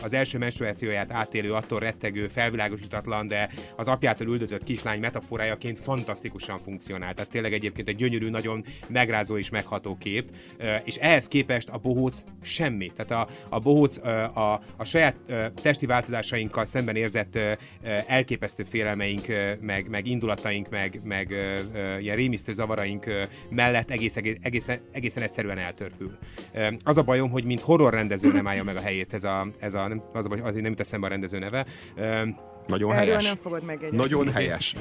az első menstruációját átélő, attól rettegő, felvilágosítatlan, de az apjától üldözött kislány metaforájaként fantasztikusan funkcionál. Tehát tényleg egyébként egy gyönyörű, nagyon megrázó és megható kép, és ehhez képest a bohóc semmi. Tehát a, a bohóc a, a saját testi változásainkkal szemben érzett elképesztő félelmeink, meg, meg indulataink, meg, meg ilyen rémisztő zavaraink mellett egész, egészen, egészen egyszerűen eltörpül. Az a bajom, hogy mint horror rendező nem állja meg a helyét ez a, ez a nem, az a baj, azért nem jut eszembe a rendező neve. Nagyon Erről helyes. nem fogod meg Nagyon helyes.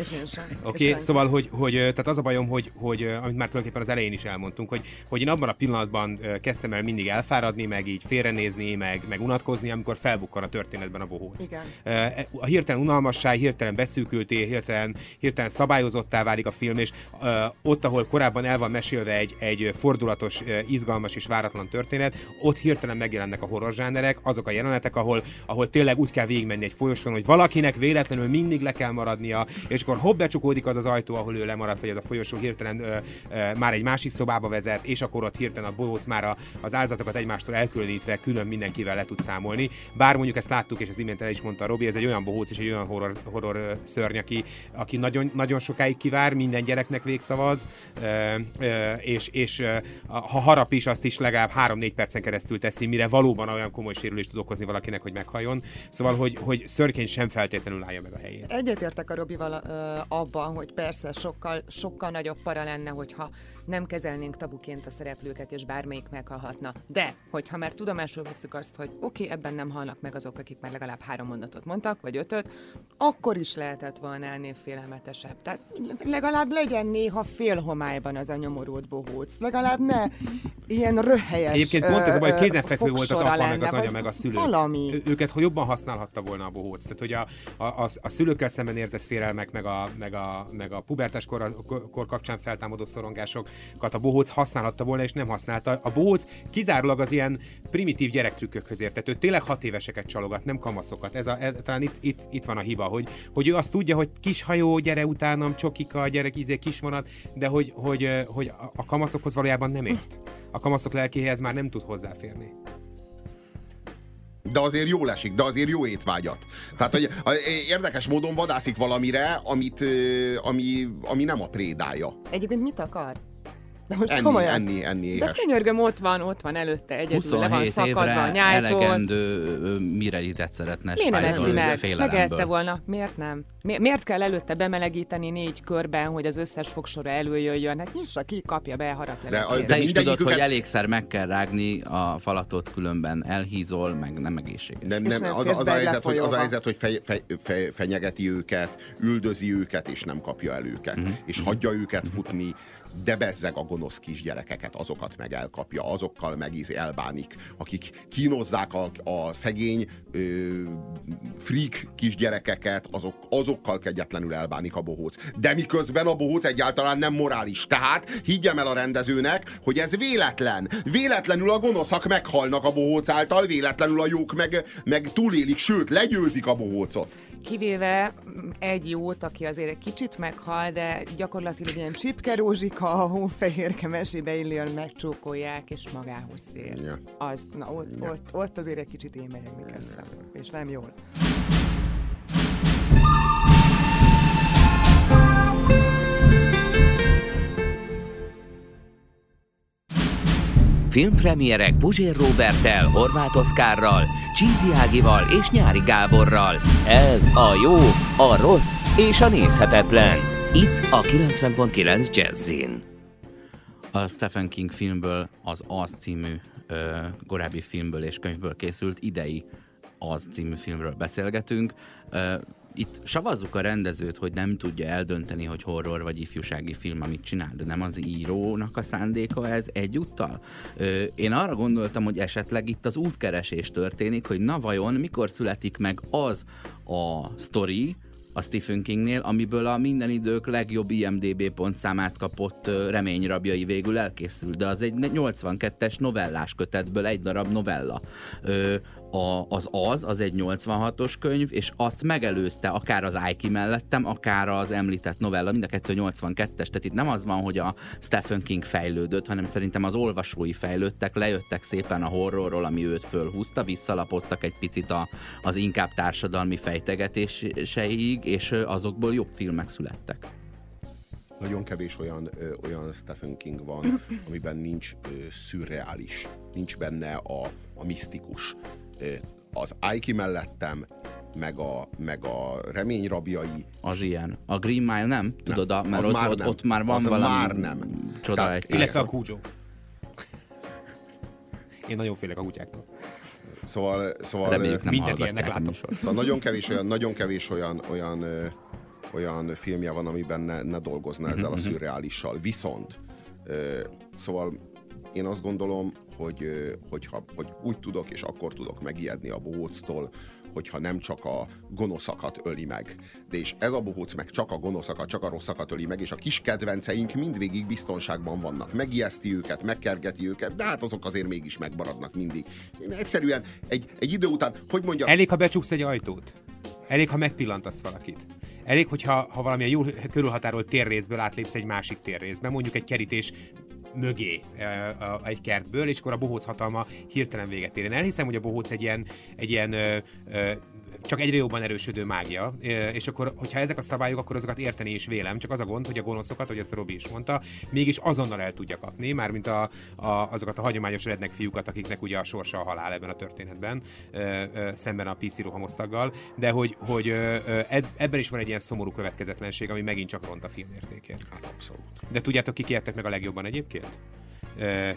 Oké, okay, szóval, hogy, hogy, tehát az a bajom, hogy, hogy amit már tulajdonképpen az elején is elmondtunk, hogy, hogy én abban a pillanatban kezdtem el mindig elfáradni, meg így félrenézni, meg, meg unatkozni, amikor felbukkan a történetben a bohóc. Igen. A hirtelen unalmasság, hirtelen beszűkülté, hirtelen, hirtelen szabályozottá válik a film, és ott, ahol korábban el van mesélve egy, egy fordulatos, izgalmas és váratlan történet, ott hirtelen megjelennek a horrorzsánerek, azok a jelenetek, ahol, ahol tényleg úgy kell végigmenni egy folyosón, hogy valakinek véletlenül mindig le kell maradnia, és akkor hopp becsukódik az az ajtó, ahol ő lemaradt, vagy az a folyosó hirtelen ö, ö, már egy másik szobába vezet, és akkor ott hirtelen a bohóc már a, az áldozatokat egymástól elkülönítve külön mindenkivel le tud számolni. Bár mondjuk ezt láttuk, és ezt imént el is mondta Robi, ez egy olyan bohóc és egy olyan horror, horror szörny, aki, aki nagyon, nagyon sokáig kivár, minden gyereknek végszavaz, ö, ö, és, és ö, ha harap is, azt is legalább 3-4 percen keresztül teszi, mire valóban olyan komoly sérülést tud okozni valakinek, hogy meghajjon. Szóval, hogy, hogy szörkény sem feltétlenül feltétlenül állja meg a helyét. Egyetértek a Robival ö, abban, hogy persze sokkal, sokkal nagyobb para lenne, hogyha nem kezelnénk tabuként a szereplőket, és bármelyik meghalhatna. De, hogyha már tudomásul veszük azt, hogy oké, okay, ebben nem halnak meg azok, akik már legalább három mondatot mondtak, vagy ötöt, akkor is lehetett volna ennél félelmetesebb. Tehát legalább legyen néha félhomályban az a nyomorult bohóc. Legalább ne ilyen röhelyes Egyébként pont ez a baj, kézenfekvő volt az apa, meg az anya, meg a szülő. Valami. Ő, őket hogy jobban használhatta volna a bohóc. Tehát, hogy a, a, a, a szülőkkel szemben érzett félelmek, meg a, meg a, meg a pubertás kor, kor kapcsán feltámadó szorongások, a bohóc használhatta volna, és nem használta. A bohóc kizárólag az ilyen primitív gyerektrükkökhöz értett. Ő tényleg hat éveseket csalogat, nem kamaszokat. Ez, a, ez talán itt, itt, itt, van a hiba, hogy, hogy ő azt tudja, hogy kis hajó, gyere utánam, csokika, gyerek, izé, kisvonat, de hogy, hogy, hogy a kamaszokhoz valójában nem ért. A kamaszok lelkéhez már nem tud hozzáférni de azért jó esik, de azért jó étvágyat. Tehát, hogy érdekes módon vadászik valamire, amit, ami, ami nem a prédája. Egyébként mit akar? De most enni, komolyan. enni, enni éhes. De könyörgöm, ott van, ott van előtte, egyedül le van szakadva a nyájtól. elegendő mirelitet szeretne Miért nem eszi meg? Megette volna. Miért nem? Mi, miért kell előtte bemelegíteni négy körben, hogy az összes fogsora előjöjjön? Hát nyissa ki, kapja be, harapja de, de, de is tudod, hogy elégszer meg kell rágni a falatot, különben elhízol, meg nem egészséges. Nem, nem, az, az, a helyzet, hogy, az a helyzet, hogy fej, fej, fej, fenyegeti őket, üldözi őket, és nem kapja el őket. Uh-huh. És hagyja őket futni, de bezzeg a gonosz kisgyerekeket, azokat meg elkapja, azokkal meg elbánik, akik kínozzák a, a szegény ö, freak kisgyerekeket, azok, azokkal kegyetlenül elbánik a bohóc. De miközben a bohóc egyáltalán nem morális. Tehát higgyem el a rendezőnek, hogy ez véletlen. Véletlenül a gonoszak meghalnak a bohóc által, véletlenül a jók meg, meg túlélik, sőt, legyőzik a bohócot kivéve egy jót, aki azért egy kicsit meghal, de gyakorlatilag ilyen csipke rózsika a hófehérke mesébe illően megcsókolják, és magához tér. Ja. Az, na ott, ja. ott, ott azért egy kicsit én megyek kezdtem, és nem jól. Filmpremierek Puzsér Robertel, Horváth Oszkárral, Csízi Ágival és Nyári Gáborral. Ez a jó, a rossz és a nézhetetlen. Itt a 90.9 Jazzin. A Stephen King filmből, az Az című ö, korábbi filmből és könyvből készült idei Az című filmről beszélgetünk. Ö, itt savazzuk a rendezőt, hogy nem tudja eldönteni, hogy horror vagy ifjúsági film, amit csinál, de nem az írónak a szándéka ez egyúttal? Ö, én arra gondoltam, hogy esetleg itt az útkeresés történik, hogy na vajon mikor születik meg az a sztori, a Stephen Kingnél, amiből a minden idők legjobb IMDB pontszámát kapott reményrabjai végül elkészült, de az egy 82-es novellás kötetből egy darab novella. Ö, a, az az, az egy 86-os könyv, és azt megelőzte akár az Aiki mellettem, akár az említett novella, mind a kettő 82-es, tehát itt nem az van, hogy a Stephen King fejlődött, hanem szerintem az olvasói fejlődtek, lejöttek szépen a horrorról, ami őt fölhúzta, visszalapoztak egy picit a, az inkább társadalmi fejtegetéseig, és azokból jobb filmek születtek. Nagyon kevés olyan, ö, olyan Stephen King van, amiben nincs ö, szürreális, nincs benne a, a misztikus. Az Aiki mellettem, meg a, meg a reményrabjai. Az ilyen. A Green Mile nem? Tudod, a, mert az ott, már ott, nem. ott már van Az valami már nem. csoda Tehát- egy Illetve a Cujo. Én nagyon félek a kutyáktól. Szóval, szóval, Reméljük nem Mindent ilyennek látom. szóval nagyon kevés olyan, nagyon kevés olyan, olyan, olyan filmje van, amiben ne, ne dolgozna ezzel a [laughs] szürreálissal. Viszont, szóval én azt gondolom, hogy, hogyha, hogy úgy tudok, és akkor tudok megijedni a bohóctól, hogyha nem csak a gonoszakat öli meg. De és ez a bohóc meg csak a gonoszakat, csak a rosszakat öli meg, és a kis kedvenceink mindvégig biztonságban vannak. Megijeszti őket, megkergeti őket, de hát azok azért mégis megmaradnak mindig. Én egyszerűen egy, egy idő után, hogy mondja, Elég, ha becsuksz egy ajtót. Elég, ha megpillantasz valakit. Elég, hogyha ha valamilyen jól körülhatárolt térrészből átlépsz egy másik térrészbe, mondjuk egy kerítés mögé egy kertből, és akkor a bohóc hatalma hirtelen véget ér. Én elhiszem, hogy a bohóc egy ilyen, egy ilyen csak egyre jobban erősödő mágia, és akkor, hogyha ezek a szabályok, akkor azokat érteni is vélem, csak az a gond, hogy a gonoszokat, hogy ezt a Robi is mondta, mégis azonnal el tudja kapni, mármint a, a, azokat a hagyományos rednek fiúkat, akiknek ugye a sorsa a halál ebben a történetben, szemben a PC rohamosztaggal, de hogy, hogy ez, ebben is van egy ilyen szomorú következetlenség, ami megint csak ront a film értékén. Hát abszolút. De tudjátok, kik ijedtek meg a legjobban egyébként?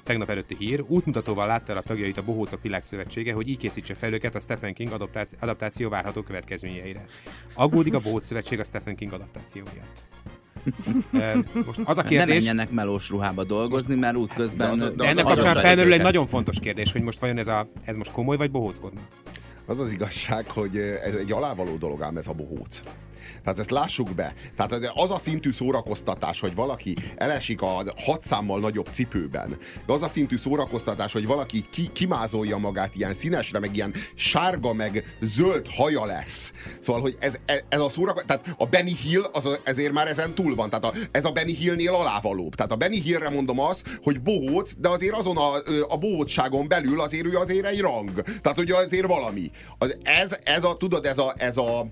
Tegnap előtti hír. Útmutatóval látta el a tagjait a Bohócok Világszövetsége, hogy így készítse fel őket a Stephen King adaptá- adaptáció várható következményeire. Aggódik a Bohóc Szövetség a Stephen King adaptáció miatt. Most az a kérdés, menjenek melós ruhába dolgozni, mert útközben... De az- de de ennek kapcsán felmerül egy nagyon fontos kérdés, hogy most vajon ez, a, ez most komoly vagy bohóckodnak? Az az igazság, hogy ez egy alávaló dolog ám ez a bohóc. Tehát ezt lássuk be. Tehát az a szintű szórakoztatás, hogy valaki elesik a hat számmal nagyobb cipőben, de az a szintű szórakoztatás, hogy valaki ki, kimázolja magát ilyen színesre, meg ilyen sárga, meg zöld haja lesz. Szóval, hogy ez, ez a szórakoztatás, tehát a Benny Hill az a, ezért már ezen túl van. Tehát a, ez a Benny Hillnél alávalóbb. Tehát a Benny Hillre mondom azt, hogy bohóc, de azért azon a, a bohócságon belül azért ő azért egy rang. Tehát, hogy azért valami. Az, ez, ez a, tudod, ez a, ez a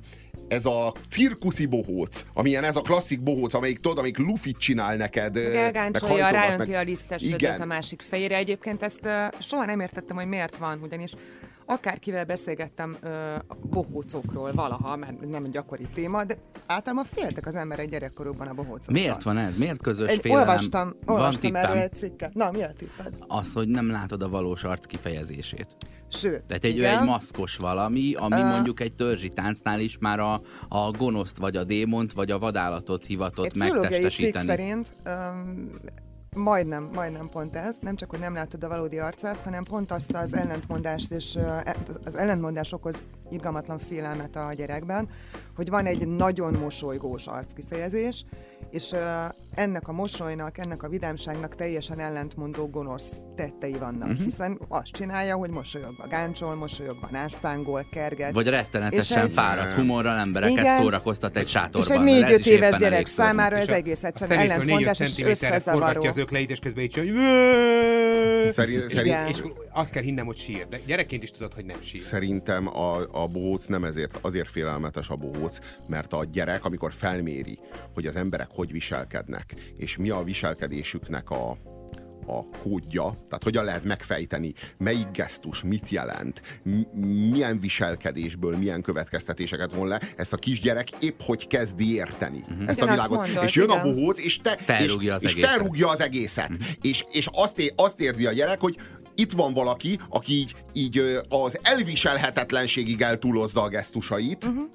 ez a cirkuszi bohóc, amilyen ez a klasszik bohóc, amelyik tudod, amelyik lufit csinál neked, Elgáncsolja, ráönti meg- a lisztes a másik fejére. Egyébként ezt uh, soha nem értettem, hogy miért van, ugyanis akárkivel beszélgettem uh, bohócokról valaha, mert nem egy gyakori téma, de általában féltek az emberek gyerekkorukban a bohócoktól. Miért van ez? Miért közös Egy, félelem? olvastam, olvastam tippem? erről egy cikket. Na, mi a tipped? Az, hogy nem látod a valós arc kifejezését. Sőt, Tehát egy, igen. egy maszkos valami, ami Ö. mondjuk egy törzsi táncnál is már a, a gonoszt, vagy a démont, vagy a vadállatot hivatott Egy cikk megtestesíteni. szerint um, majdnem, majdnem pont ez, nem csak, hogy nem látod a valódi arcát, hanem pont azt az ellentmondást, és uh, az ellentmondás okoz irgalmatlan félelmet a gyerekben, hogy van egy nagyon mosolygós arckifejezés, és uh, ennek a mosolynak, ennek a vidámságnak teljesen ellentmondó gonosz tettei vannak, uh-huh. hiszen azt csinálja, hogy mosolyogva gáncsol, mosolyogva náspángol, kerget. Vagy És rettenetesen egy- fáradt humorral embereket Igen. szórakoztat egy és sátorban. egy mert ez négy-öt éves gyerek számára ez És egész egyszerűen szemétől 4-5 ellentmondás és összezavaró. az ökleit, és közben így csak... Szerint, És, szerint, Igen. és azt kell hinnem, hogy sír. De gyerekként is tudod, hogy nem sír. Szerintem a, a bohóc nem ezért, azért félelmetes a bohóc, mert a gyerek, amikor felméri, hogy az emberek hogy viselkednek, és mi a viselkedésüknek a, a kódja, tehát hogyan lehet megfejteni, melyik gesztus mit jelent, milyen viselkedésből, milyen következtetéseket von le, ezt a kisgyerek épp hogy kezdi érteni. Uh-huh. Ezt a világot. Mondod, és jön igen. a bohóc, és, te, felrúgja és, az és felrúgja az egészet. Uh-huh. És, és azt, é, azt érzi a gyerek, hogy itt van valaki, aki így, így az elviselhetetlenségig eltúlozza a gesztusait. Uh-huh.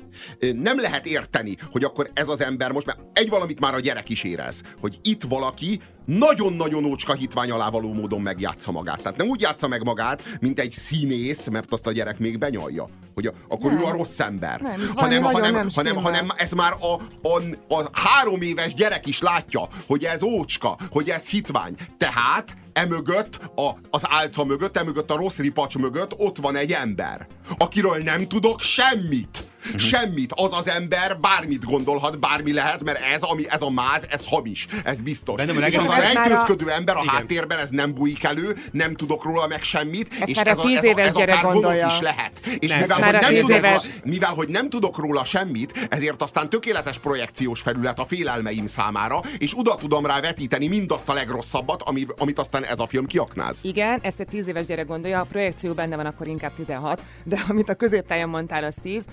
Nem lehet érteni, hogy akkor ez az ember most, mert egy valamit már a gyerek is érez, hogy itt valaki nagyon-nagyon ócska hitvány alá való módon megjátsza magát. Tehát nem úgy játsza meg magát, mint egy színész, mert azt a gyerek még benyalja, hogy a, akkor nem. ő a rossz ember. Nem, hanem, hanem, nem hanem, hanem ez már a, a, a három éves gyerek is látja, hogy ez ócska, hogy ez hitvány. Tehát emögött, a, az álca mögött, emögött a rossz ripacs mögött ott van egy ember, akiről nem tudok semmit. Uh-huh. Semmit. Az az ember bármit gondolhat, bármi lehet, mert ez, ami, ez a máz, ez hamis. Ez biztos. Bennem a Viszont a rejtőzködő a... ember a Igen. háttérben, ez nem bújik elő, nem tudok róla meg semmit, ezt és ez, a, ez, a, ez akár gonosz is lehet. És nem, mivel, hogy nem tudok róla, mivel, hogy nem tudok róla semmit, ezért aztán tökéletes projekciós felület a félelmeim számára, és oda tudom rá vetíteni mindazt a legrosszabbat, amit, amit aztán ez a film kiaknáz. Igen, ezt egy tíz éves gyerek gondolja, a projekció benne van, akkor inkább 16, de amit a középtájon mondtál, az 10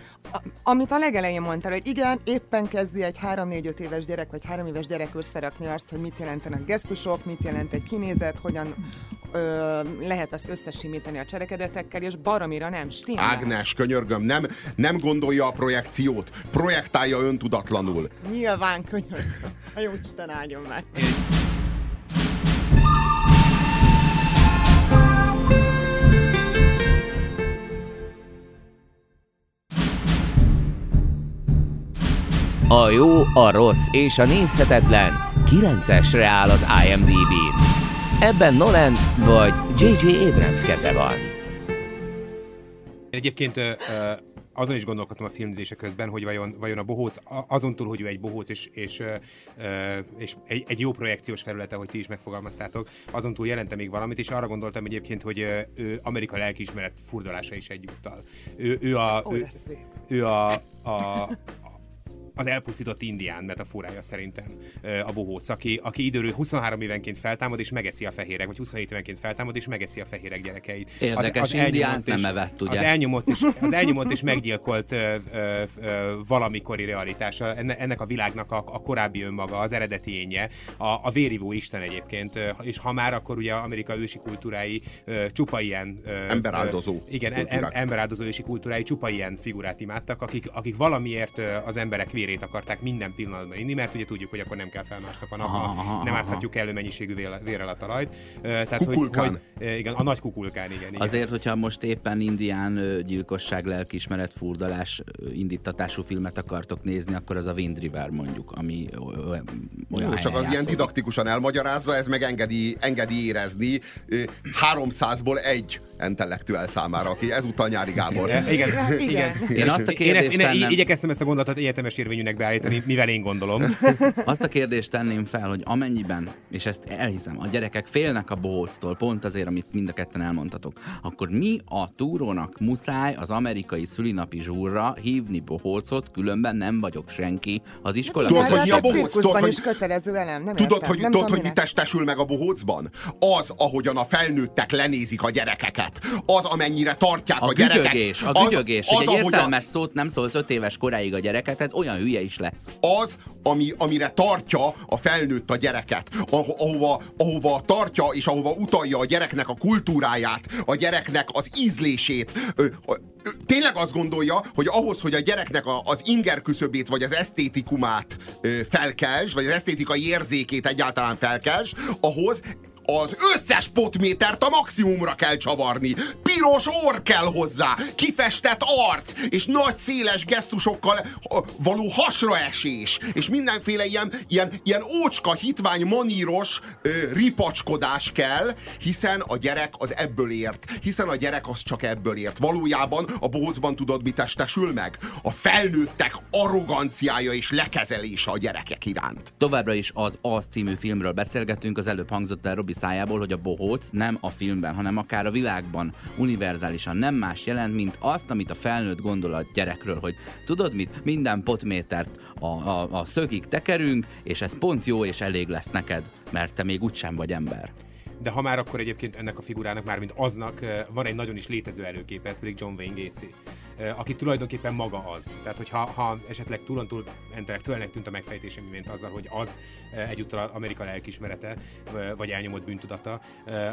amit a legelején mondtál, hogy igen, éppen kezdi egy 3-4-5 éves gyerek, vagy 3 éves gyerek összerakni azt, hogy mit jelentenek gesztusok, mit jelent egy kinézet, hogyan ö, lehet azt összesimítani a cselekedetekkel, és baromira nem stimmel. Ágnes, könyörgöm, nem, nem gondolja a projekciót, projektálja öntudatlanul. Nyilván könyörgöm. A jó Isten áldjon meg. A jó, a rossz és a nézhetetlen 9-esre áll az IMDb-n. Ebben Nolan vagy J.J. Abrams keze van. Egyébként azon is gondolkodtam a filmnézése közben, hogy vajon, vajon a bohóc, azon túl, hogy ő egy bohóc, és, és, és egy, egy jó projekciós felülete, hogy ti is megfogalmaztátok, azon túl jelente még valamit, és arra gondoltam egyébként, hogy ő Amerika lelkiismeret furdalása is egyúttal. Ő, ő a, ő, ő a, a, az elpusztított indián metaforája szerintem a bohóc, aki, aki időről 23 évenként feltámad és megeszi a fehérek, vagy 27 évenként feltámad és megeszi a fehérek gyerekeit. Érdekes, az, az indiánt nem evett, ugye? Az elnyomott és, az elnyomott és meggyilkolt ö, ö, ö, valamikori realitása, ennek a világnak a, a korábbi önmaga, az eredeti énje, a, a vérivó Isten egyébként, és ha már, akkor ugye Amerika ősi kultúrái ö, csupa ilyen... Ö, emberáldozó. Ö, igen, em, emberáldozó ősi kultúrái csupa ilyen figurát imádtak, akik, akik valamiért az emberek vérét vérét akarták minden pillanatban inni, mert ugye tudjuk, hogy akkor nem kell fel másnap a nap, aha, nem áztatjuk elő mennyiségű vérrel a talajt. Tehát, kukulkán. Hogy, hogy, igen, a nagy kukulkán, igen, igen. Azért, hogyha most éppen indián gyilkosság, lelkiismeret, furdalás indítatású filmet akartok nézni, akkor az a Wind River mondjuk, ami olyan Jó, Csak az ilyen didaktikusan elmagyarázza, ez meg engedi, engedi érezni 300-ból egy intellektuál számára, aki ezúttal nyári Gábor. igen, igen. igen. Én azt a kérdést én, ezt, én, igyekeztem ezt a gondolatot egyetemes érvényűnek beállítani, mivel én gondolom. [laughs] Azt a kérdést tenném fel, hogy amennyiben, és ezt elhiszem, a gyerekek félnek a bohóctól, pont azért, amit mind a ketten elmondhatok, akkor mi a túrónak muszáj az amerikai szülinapi zsúrra hívni bohócot, különben nem vagyok senki az iskola. Tudod, hogy mi a bohóc? Tudod, hogy, kötelező elem. Nem tudod, hogy, nem tudod, hogy mi testesül meg a bohócban? Az, ahogyan a felnőttek lenézik a gyerekeket. Az, amennyire tartják a, a gyerekek. Gügyögés, a gügyögés. Az, az, egy értelmes a... szót nem szólsz öt éves koráig a gyereket, ez olyan hülye is lesz. Az, ami, amire tartja a felnőtt a gyereket, ahova, ahova tartja és ahova utalja a gyereknek a kultúráját, a gyereknek az ízlését, tényleg azt gondolja, hogy ahhoz, hogy a gyereknek a, az inger küszöbét, vagy az esztétikumát felkels, vagy az esztétikai érzékét egyáltalán felkels, ahhoz az összes potmétert a maximumra kell csavarni. Piros orr kell hozzá, kifestett arc, és nagy széles gesztusokkal való hasraesés, és mindenféle ilyen, ilyen, ilyen ócska, hitvány, maníros ö, ripacskodás kell, hiszen a gyerek az ebből ért, hiszen a gyerek az csak ebből ért. Valójában a bohócban tudod, mit testesül meg? A felnőttek arroganciája és lekezelése a gyerekek iránt. Továbbra is az Az című filmről beszélgetünk, az előbb hangzott el Robi szájából, hogy a bohóc nem a filmben, hanem akár a világban univerzálisan nem más jelent, mint azt, amit a felnőtt gondol a gyerekről, hogy tudod mit, minden potmétert a, a, a szögig tekerünk, és ez pont jó és elég lesz neked, mert te még úgysem vagy ember. De ha már akkor egyébként ennek a figurának, már mint aznak van egy nagyon is létező előképe, ez pedig John Wayne Gacy, aki tulajdonképpen maga az. Tehát, hogyha ha esetleg túlontúl intellektuálnek tűnt a megfejtésem, mint azzal, hogy az egyúttal Amerika lelkismerete, vagy elnyomott bűntudata,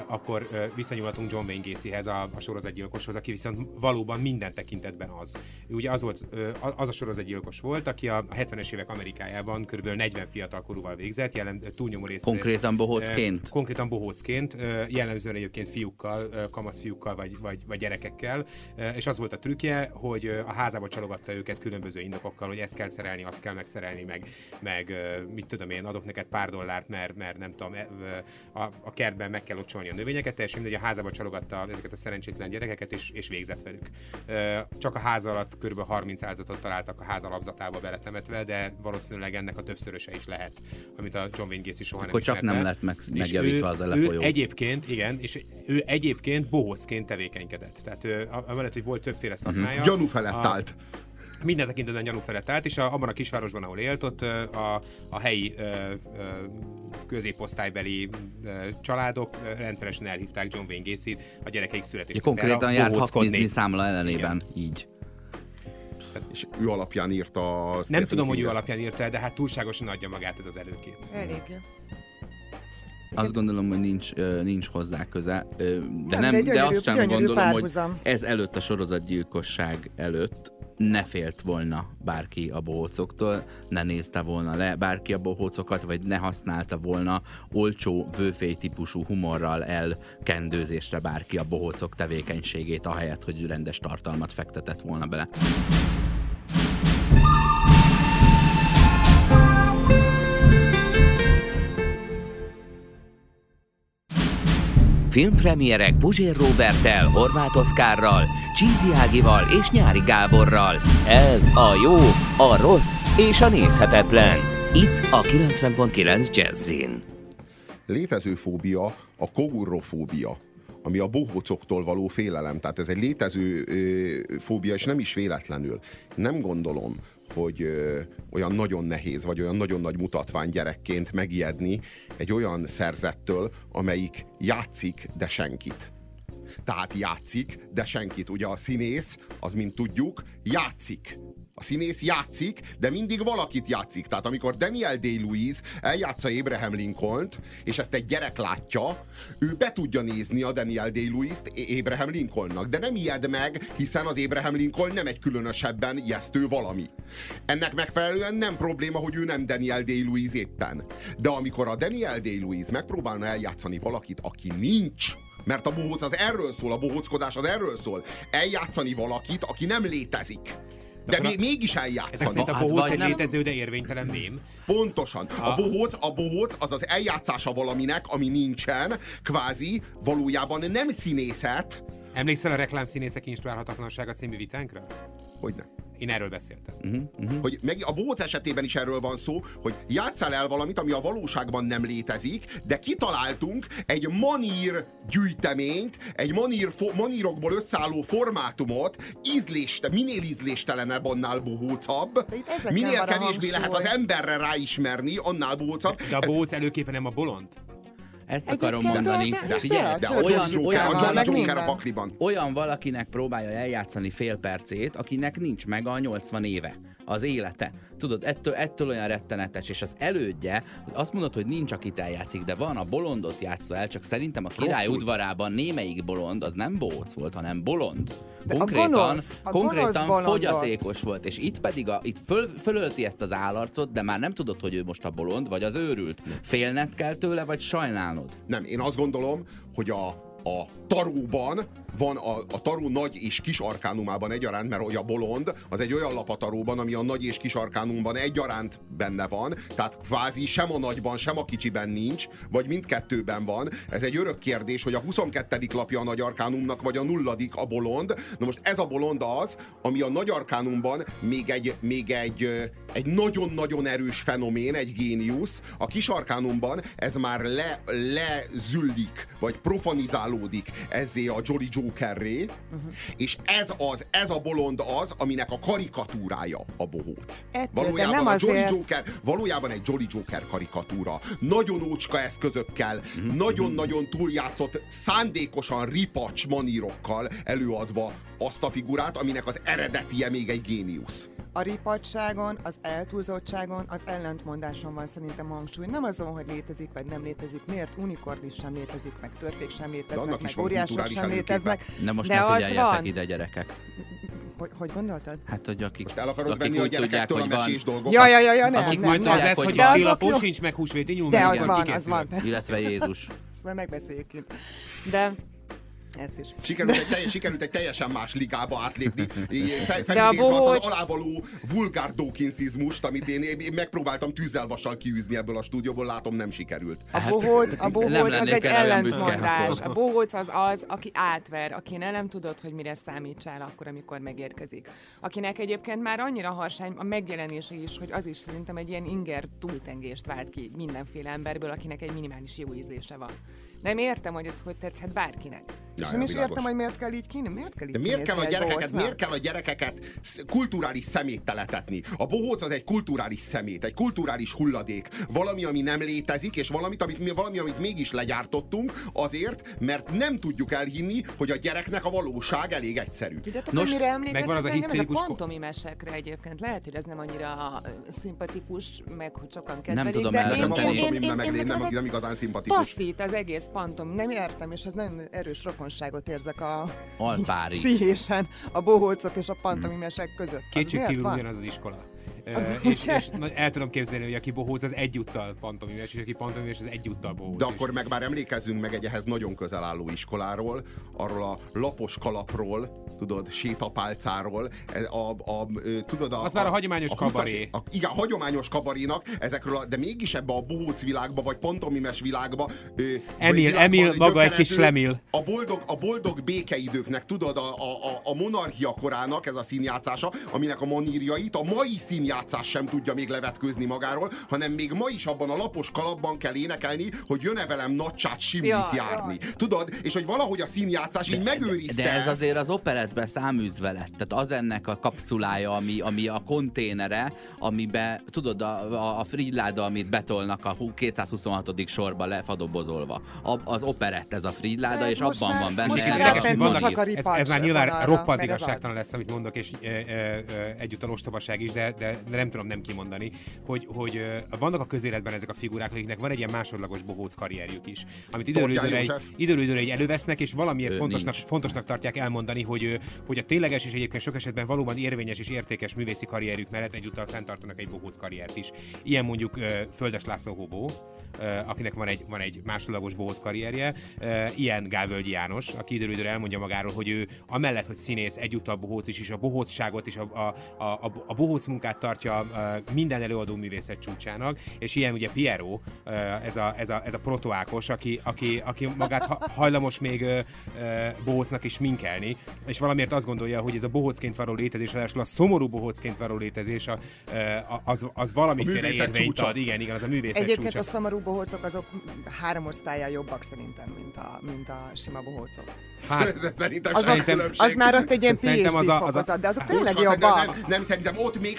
akkor viszonyulhatunk John Wayne Gacyhez, a, a sorozatgyilkoshoz, aki viszont valóban minden tekintetben az. Ugye az, volt, az a sorozatgyilkos volt, aki a 70-es évek Amerikájában kb. 40 fiatal korúval végzett, jelen túlnyomó részt. Konkrétan bohócként? Konkrétan bohócként, jellemzően egyébként fiúkkal, kamasz fiúkkal vagy, vagy, vagy gyerekekkel, és az volt a trükkje, hogy a házába csalogatta őket különböző indokokkal, hogy ezt kell szerelni, azt kell megszerelni, meg, meg mit tudom én, adok neked pár dollárt, mert, mert nem tudom, a, a kertben meg kell locsolni a növényeket, teljesen mindegy, a házába csalogatta ezeket a szerencsétlen gyerekeket, és, és végzett velük. Csak a ház alatt kb. 30 áldozatot találtak a ház alapzatába beletemetve, de valószínűleg ennek a többszöröse is lehet, amit a John Wayne Gacy soha Akkor nem csak nem lett meg, megjavítva az elefolyó. Egyébként, igen, és ő egyébként bohócként tevékenykedett. Tehát ő, amellett, hogy volt többféle mhm. szakmája. Uh-huh. Gyanú felett a, állt minden tekintetben gyanú felett állt, és a, abban a kisvárosban, ahol élt, ott a, a helyi ö, ö, középosztálybeli ö, családok ö, rendszeresen elhívták John Wayne Gacy a gyerekeik születését. Konkrétan járt Disney számla ellenében, Igen. így. És ő alapján írta a Nem tudom, hogy ő alapján írta, de hát túlságosan adja magát ez az előkép. Elég. Azt gondolom, hogy nincs, nincs hozzá köze, de, nem, nem de, gyönyörű, de azt sem gondolom, párhuzam. hogy ez előtt a sorozatgyilkosság előtt ne félt volna bárki a bohócoktól, ne nézte volna le bárki a bohócokat, vagy ne használta volna olcsó, vőfély típusú humorral elkendőzésre bárki a bohócok tevékenységét, ahelyett, hogy rendes tartalmat fektetett volna bele. Filmpremierek Puzsér Robertel, Horváth Oszkárral, Csízi Ágival és Nyári Gáborral. Ez a jó, a rossz és a nézhetetlen. Itt a 90.9 Jazzin. Létező fóbia a kogurrofóbia ami a bohócoktól való félelem. Tehát ez egy létező ö, fóbia, és nem is véletlenül. Nem gondolom, hogy ö, olyan nagyon nehéz, vagy olyan nagyon nagy mutatvány gyerekként megijedni egy olyan szerzettől, amelyik játszik, de senkit. Tehát játszik, de senkit. Ugye a színész, az mint tudjuk, játszik, a színész játszik, de mindig valakit játszik. Tehát amikor Daniel Day-Lewis eljátsza Abraham Lincoln-t, és ezt egy gyerek látja, ő be tudja nézni a Daniel Day-Lewis-t Abraham Lincolnnak, de nem ijed meg, hiszen az Abraham Lincoln nem egy különösebben ijesztő valami. Ennek megfelelően nem probléma, hogy ő nem Daniel Day-Lewis éppen. De amikor a Daniel Day-Lewis megpróbálna eljátszani valakit, aki nincs, mert a bohóc az erről szól, a bohóckodás az erről szól. Eljátszani valakit, aki nem létezik. De még, mégis eljátszani. Ez a bohóc egy létező, de érvénytelen mém. Pontosan. A, bohóc, a bohóc az az eljátszása valaminek, ami nincsen, kvázi valójában nem színészet. Emlékszel a reklámszínészek instruálhatatlansága című vitánkra? Hogyne. Én erről beszéltem. Uh-huh, uh-huh. Hogy meg a bohóc esetében is erről van szó, hogy játszál el valamit, ami a valóságban nem létezik, de kitaláltunk egy manír gyűjteményt, egy manír fo- manírokból összeálló formátumot, ízléste, minél ízléstelenebb, annál bohócabb, minél kevésbé lehet az emberre ráismerni, annál bohócabb. De a bohóc előképpen nem a bolond? Ezt akarom mondani. De, de, figyelj, de olyan, olyan, olyan, a pakliban. olyan valakinek próbálja eljátszani fél percét, akinek nincs meg a 80 éve az élete. Tudod, ettől, ettől olyan rettenetes, és az elődje, azt mondod, hogy nincs, akit eljátszik, de van, a bolondot játsza el, csak szerintem a király Rosszul. udvarában némelyik bolond az nem bóc volt, hanem bolond. Konkrétan, a gonosz, a konkrétan gonosz fogyatékos volt, és itt pedig a, itt föl, fölölti ezt az állarcot, de már nem tudod, hogy ő most a bolond, vagy az őrült. Félned kell tőle, vagy sajnálnod? Nem, én azt gondolom, hogy a a taróban van a, a taró nagy és kis arkánumában egyaránt, mert a bolond az egy olyan lap a taróban, ami a nagy és kis arkánumban egyaránt benne van, tehát kvázi sem a nagyban, sem a kicsiben nincs, vagy mindkettőben van. Ez egy örök kérdés, hogy a 22. lapja a nagy arkánumnak, vagy a nulladik a bolond. Na most ez a bolond az, ami a nagy arkánumban még egy, még egy, egy nagyon-nagyon erős fenomén, egy géniusz. A kisarkánumban ez már le, lezüllik, vagy profanizálódik ezzé a Jolly Jokerré, uh-huh. és ez az, ez a bolond az, aminek a karikatúrája a bohóc. Ettől, valójában nem a azért... Jolly Joker, valójában egy Jolly Joker karikatúra. Nagyon ócska eszközökkel, uh-huh. nagyon-nagyon túljátszott, szándékosan ripacs manírokkal előadva azt a figurát, aminek az eredetie még egy géniusz. A ripadságon, az eltúlzottságon, az ellentmondáson van szerintem hangsúly. Nem azon, hogy létezik vagy nem létezik, miért unikorn is sem létezik, meg törpék sem léteznek, meg óriások sem léteznek. De most de ne az figyeljetek van. ide, gyerekek. Hogy, hogy gondoltad? Hát, hogy akik, Most el akarod akik venni a úgy tudják, gyerekektől a hogy van, mesés dolgokat? Ja, ja, ja, ja, nem, Akik nem, majd nem. Az lesz, hogy télapó jó. sincs, meg húsvéti nyúl. De az van, az van. illetve Jézus. Ezt majd megbeszéljük. De ezt is. Sikerült egy, teljes, sikerült egy teljesen más ligába átlépni. [laughs] Fel, felidézve bohóc- az alávaló vulgár Dawkinsizmust, amit én, én megpróbáltam tűzzelvassal kiűzni ebből a stúdióból, látom nem sikerült. A bohóc, a nem bohóc az egy ellentmondás. A bohóc az az, aki átver, akinek nem tudod, hogy mire számítsál akkor, amikor megérkezik. Akinek egyébként már annyira harsány a megjelenése is, hogy az is szerintem egy ilyen inger túltengést vált ki mindenféle emberből, akinek egy minimális jó ízlése van. Nem értem, hogy ez hogy tetszhet bárkinek. Ja, és nem is világos. értem, hogy miért kell így kín, miért kell így De miért kell, a gyerekeket, miért kell a gyerekeket kulturális szemét teletetni? A bohóc az egy kulturális szemét, egy kulturális hulladék. Valami, ami nem létezik, és valamit, amit, mi- valami, amit mégis legyártottunk, azért, mert nem tudjuk elhinni, hogy a gyereknek a valóság elég egyszerű. Tudjátok, Nos, mire megvan emlékeztek az a engem? Ez a pantomimesekre egyébként. Lehet, hogy ez nem annyira szimpatikus, meg hogy sokan Nem kedvelik, tudom de el- én, Nekem a Én- én, én, pantomim én, nem, én, meg- nekem nem, ez egy nem igazán szimpatikus. taszít az egész pantom. Nem értem, és ez nagyon erős rokonságot érzek a Alpári. [laughs] pszichésen a bohócok és a pantomimesek között. Kétségkívül ugyanaz az iskola. És, és el tudom képzelni, hogy aki bohóc, az egyúttal pantomimes, és aki pantomimes, az egyúttal bohóc. De is. akkor meg már emlékezzünk meg egy ehhez nagyon közel álló iskoláról, arról a lapos kalapról, tudod, sétapálcáról, a, a, ö, tudod, a, Az már a hagyományos 20-as kabaré. A, igen, a hagyományos kabarénak ezekről, a, de mégis ebbe a bohóc világba, vagy pantomimes világba. Emil, világban Emil, maga egy kis lemil. A boldog, a boldog békeidőknek, tudod, a, a, a, a monarchia korának ez a színjátszása, aminek a manírjait a mai színjátszás sem tudja még levetkőzni magáról, hanem még ma is abban a lapos kalapban kell énekelni, hogy jön-e velem nagycsát simlit Ja, járni. Tudod? És hogy valahogy a színjátszás így megőrizte De ez ezt. azért az operetbe száműzve lett. Tehát az ennek a kapszulája, ami, ami a konténere, amiben, tudod, a, a, a Fridláda, amit betolnak a hú- 226. sorba lefadobozolva. A, az operett ez a Fridláda, Ez és abban már- van benne most ez már a rátenni vannak csak a ez, ez már nyilván roppant igazságtalan az. lesz, amit mondok, és e, e, e, együtt a ostobaság is, de, de, de nem tudom nem kimondani, hogy, hogy vannak a közéletben ezek a figurák, akiknek van egy ilyen másodlagos bohóc karrierjük is, amit időről időre, egy, időről időre egy elővesznek, és valamiért Ő, fontosnak, nincs. fontosnak tartják elmondani, hogy, hogy a tényleges és egyébként sok esetben valóban érvényes és értékes művészi karrierjük mellett egyúttal fenntartanak egy bohóc karriert is. Ilyen mondjuk Földes László Hobó, akinek van egy, van egy másodlagos bohóc karrierje, ilyen Gálvölgyi János, aki időről időre elmondja magáról, hogy ő amellett, hogy színész, egyúttal bohóc is, és a bohócságot és a, a, a, a, a bohóc munkát tartja minden előadó művészet csúcsának, és ilyen ugye Piero, ez a, ez a, ez a protoákos, aki, aki, aki magát ha, hajlamos még bohócnak is minkelni, és valamiért azt gondolja, hogy ez a bohócként való létezés, ráadásul a szomorú bohócként való létezés, a, az, az valamiféle érvényt csúcsa. ad. Igen, igen, az a művészet Egyébként csúcsa. a szomorú bohócok azok három osztályán jobbak szerintem, mint a, mint a sima bohócok. Hát, [laughs] Szerintem Azok, az már ott egy ilyen PhD az a- az a- fokozat, de azok Hát, tényleg jobbak. Nem, nem, szerintem ott még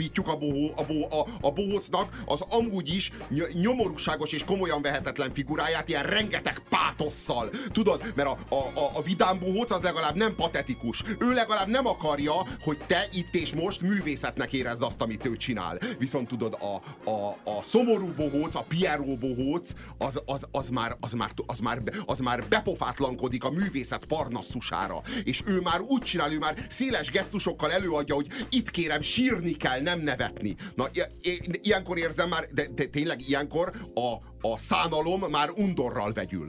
súlyosbítjuk a, bohó, a, bohó, a, a bohócnak az amúgy is ny- nyomorúságos és komolyan vehetetlen figuráját ilyen rengeteg pátosszal. Tudod, mert a, a, a, a vidám bohóc az legalább nem patetikus. Ő legalább nem akarja, hogy te itt és most művészetnek érezd azt, amit ő csinál. Viszont tudod, a, a, a szomorú bohóc, a Piero bohóc, az, az, az, már, az, már, az, már, az már bepofátlankodik a művészet parnaszusára. És ő már úgy csinál, ő már széles gesztusokkal előadja, hogy itt kérem, sírni kell, nem nevetni. Na, ilyenkor érzem már, de, de tényleg ilyenkor a, a szánalom már undorral vegyül.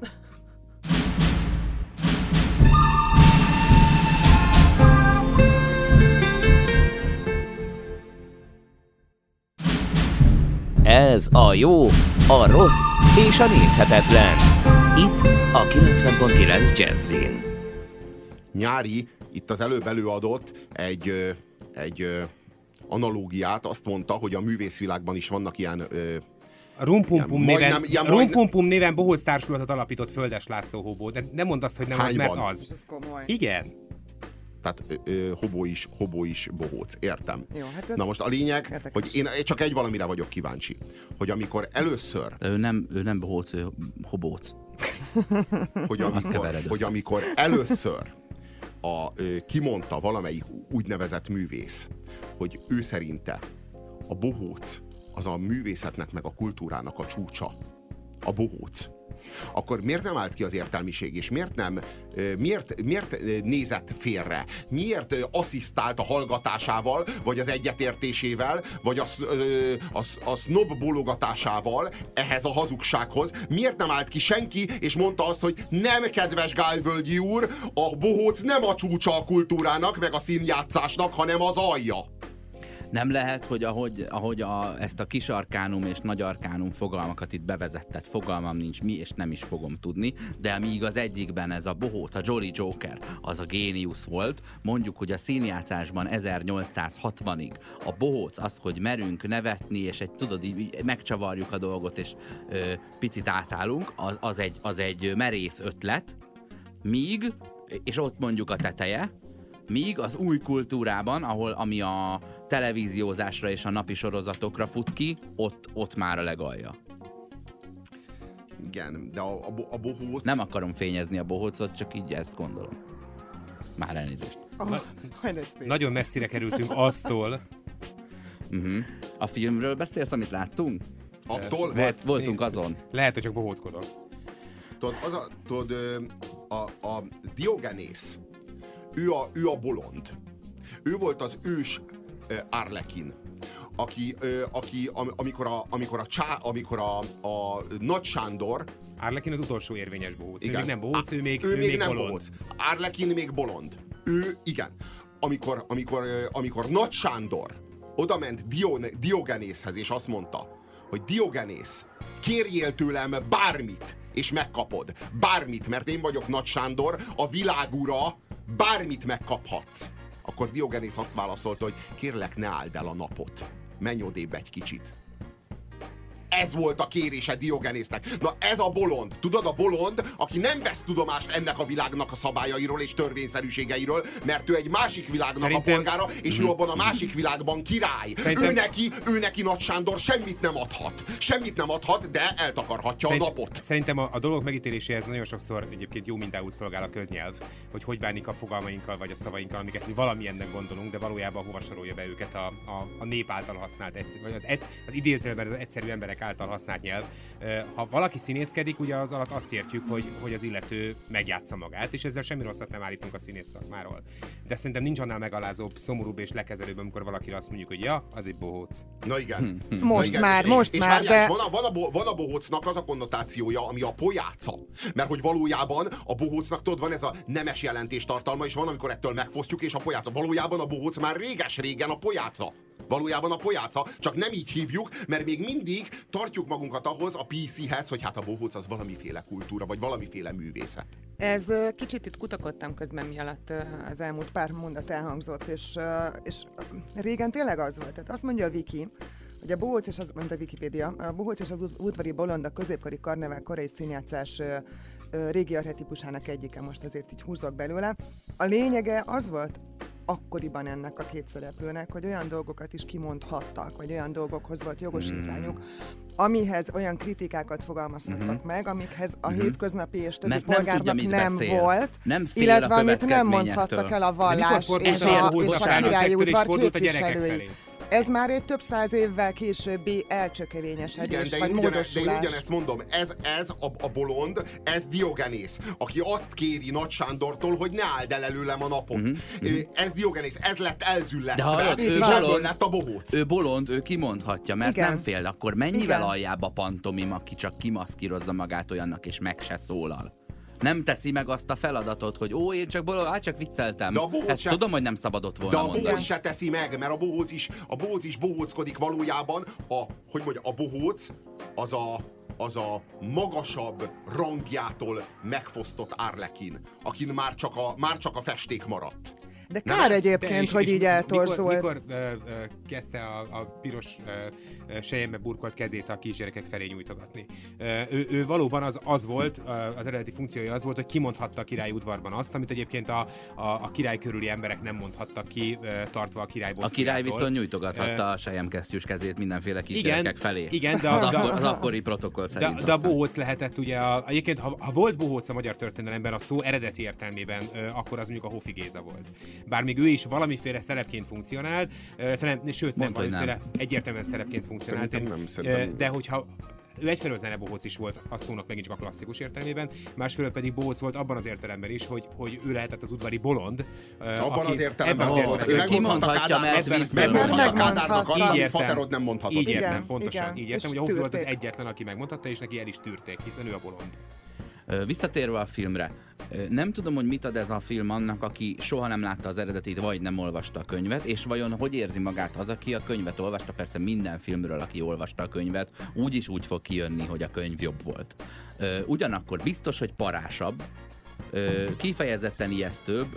Ez a jó, a rossz és a nézhetetlen. Itt a 90.9 Jazzin. Nyári, itt az előbb előadott egy, egy analógiát, azt mondta, hogy a művészvilágban is vannak ilyen ö, Rumpumpum néven, majdnem- ilyen Rumpumpum néven Bohóc Társulatot alapított Földes László Hobó. De nem mondd azt, hogy nem az, Hányban? mert És az. ez komoly. Igen. tehát ö, ö, hobó is, hobó is bohóc, értem. Jó, hát ez Na most a lényeg, érdekes. hogy én csak egy valamire vagyok kíváncsi, hogy amikor először, ő nem, ő nem bohóc, ő hobóc. hogy amikor, hogy amikor először a, kimondta valamelyik úgynevezett művész, hogy ő szerinte a bohóc az a művészetnek meg a kultúrának a csúcsa. A bohóc. Akkor miért nem állt ki az értelmiség, és miért nem, miért, miért nézett félre? Miért asszisztált a hallgatásával, vagy az egyetértésével, vagy a, a, sz- a snob bólogatásával ehhez a hazugsághoz? Miért nem állt ki senki, és mondta azt, hogy nem, kedves Gálvölgyi úr, a bohóc nem a csúcsa a kultúrának, meg a színjátszásnak, hanem az alja. Nem lehet, hogy ahogy, ahogy a, ezt a kis arkánum és nagy arkánum fogalmakat itt bevezetted, fogalmam nincs mi, és nem is fogom tudni, de míg az egyikben ez a bohóc, a Jolly Joker, az a géniusz volt, mondjuk, hogy a színjátszásban 1860-ig a bohóc az, hogy merünk nevetni, és egy, tudod, így megcsavarjuk a dolgot, és ö, picit átállunk, az, az, egy, az egy merész ötlet, míg, és ott mondjuk a teteje, míg az új kultúrában, ahol ami a televíziózásra és a napi sorozatokra fut ki, ott, ott már a legalja. Igen, de a, a, a bohóc... Nem akarom fényezni a bohócot, csak így ezt gondolom. Már elnézést. Oh, szép. Nagyon messzire kerültünk aztól. Uh-huh. A filmről beszélsz, amit láttunk? Attól, Volt, voltunk azon. Lehet, hogy csak bohóckodom. Tudod, az a, tudod, a, a Diogenész, ő a, ő a bolond. Ő volt az ős Arlekin, aki, ö, aki am, amikor a, amikor a, csá, amikor a, a Nagy Sándor, Árlekin az utolsó érvényes bohóc. Ő igen, még nem bohóc, ő még, ő még nem bolond. bohóc. Arlekin még bolond. Ő, igen. Amikor, amikor, ö, amikor Nagy Sándor oda ment Dion, Diogenészhez, és azt mondta, hogy Diogenész, kérjél tőlem bármit, és megkapod. Bármit, mert én vagyok Nagy Sándor, a világura, bármit megkaphatsz. Akkor Diogenész azt válaszolta, hogy kérlek, ne áld el a napot. Menj odébb egy kicsit. Ez volt a kérése Diogenésznek. Na ez a bolond. Tudod, a bolond, aki nem vesz tudomást ennek a világnak a szabályairól és törvényszerűségeiről, mert ő egy másik világnak Szerintem- a polgára, és ő abban a másik világban király. Szerintem- Ő neki, ő neki Nagy Sándor semmit nem adhat. Semmit nem adhat, de eltakarhatja a napot. Szerintem a, a dolog megítéléséhez nagyon sokszor egyébként jó mintául szolgál a köznyelv, hogy hogy bánik a fogalmainkkal vagy a szavainkkal, amiket mi valamilyennek gondolunk, de valójában hova sorolja be őket a, a, a nép által használt, vagy az, ed, az idézőben az egyszerű emberek által használt nyelv. Ha valaki színészkedik, ugye az alatt azt értjük, hogy, hogy az illető megjátsza magát, és ezzel semmi rosszat nem állítunk a színész szakmáról. De szerintem nincs annál megalázóbb, szomorúbb és lekezelőbb, amikor valakire azt mondjuk, hogy ja, az egy bohóc. Na igen. Most Na már, és, most és már, várjál, de- és van, a, van, a, bo- van a bohócnak az a konnotációja, ami a pojáca. Mert hogy valójában a bohócnak tudod, van ez a nemes jelentés tartalma, és van, amikor ettől megfosztjuk, és a pojáca. Valójában a bohóc már réges-régen a pojáca. Valójában a pojáca, csak nem így hívjuk, mert még mindig tartjuk magunkat ahhoz a PC-hez, hogy hát a bohóc az valamiféle kultúra, vagy valamiféle művészet. Ez kicsit itt kutakodtam közben, mi alatt az elmúlt pár mondat elhangzott, és, és régen tényleg az volt. Tehát azt mondja a Wiki, hogy a bohóc és az, mint a Wikipédia, a bohóc és az ud- udvari bolond a középkori karnevál korai színjátszás régi archetipusának egyike, most azért így húzok belőle. A lényege az volt akkoriban ennek a két szereplőnek, hogy olyan dolgokat is kimondhattak, vagy olyan dolgokhoz volt jogosítványuk, amihez olyan kritikákat fogalmazhattak meg, amikhez a hétköznapi és többi Mert nem tudja, polgárnak nem beszél. volt, Nem fél a illetve amit nem mondhattak el a vallás és a és a királyi udvar képviselői. Ez már egy több száz évvel későbbi Igen, elcsökevényesedés, de vagy én, ugyanezt, de én ugyanezt mondom, ez, ez a, a bolond, ez Diogenész, aki azt kéri Nagy Sándortól, hogy ne áld el előlem a napot. Uh-huh, Ez Diogenész, ez lett elzüllesztve, és ebből bolond, lett a bohóc. ő bolond, ő kimondhatja, mert Igen. nem fél. Akkor mennyivel Igen. aljább a pantomim, aki csak kimaszkírozza magát olyannak, és meg se szólal? Nem teszi meg azt a feladatot, hogy ó, én csak bolond, hát csak vicceltem. De a Ezt se- tudom, hogy nem szabadott De volna a mondani. bohóc se teszi meg, mert a bohóc is, a bohóc is bohóckodik valójában. A, hogy mondja, a bohóc az a, az a magasabb rangjától megfosztott Arlekin, akin már csak a, már csak a festék maradt. De kár egyébként, hogy így eltorzolt. Mikor, mikor ö, ö, kezdte a, a piros ö, sejembe burkolt kezét a kisgyerekek felé nyújtogatni? Ö, ő, ő valóban az, az volt, az eredeti funkciója az volt, hogy kimondhatta a király udvarban azt, amit egyébként a, a, a király körüli emberek nem mondhattak ki, tartva a király A király viszont nyújtogathatta a sejemkesztyűs kezét mindenféle kisgyerekek igen, felé. Igen, de, az, de, akkor, az akkori protokoll szerint. De, de a bohóc lehetett ugye, a, egyébként ha, ha volt bohóc a magyar történelemben a szó eredeti értelmében, akkor az mondjuk a Hofi Géza volt. Bár még ő is valamiféle szerepként funkcionált, sőt nem, Mondta, valamiféle nem. egyértelműen szerepként funkcionált. Szerintem nem, szerintem de hogyha ő egyfelől zenebohóc is volt a szónak megint csak a klasszikus értelmében, másfelől pedig bohóc volt abban az értelemben is, hogy, hogy ő lehetett az udvari bolond. Abban aki, az értelemben az volt. Ő kimondhatja, mert megmondhatta Kádárnak azt, amit Faterod nem mondhatott. Így értem, pontosan. Így értem, hogy a Hofi volt az egyetlen, aki megmondhatta, és neki el is tűrték, hiszen ő a bolond. Visszatérve a filmre, nem tudom, hogy mit ad ez a film annak, aki soha nem látta az eredetit, vagy nem olvasta a könyvet, és vajon hogy érzi magát az, aki a könyvet olvasta, persze minden filmről, aki olvasta a könyvet, úgy is úgy fog kijönni, hogy a könyv jobb volt. Ugyanakkor biztos, hogy parásabb, kifejezetten ijesztőbb,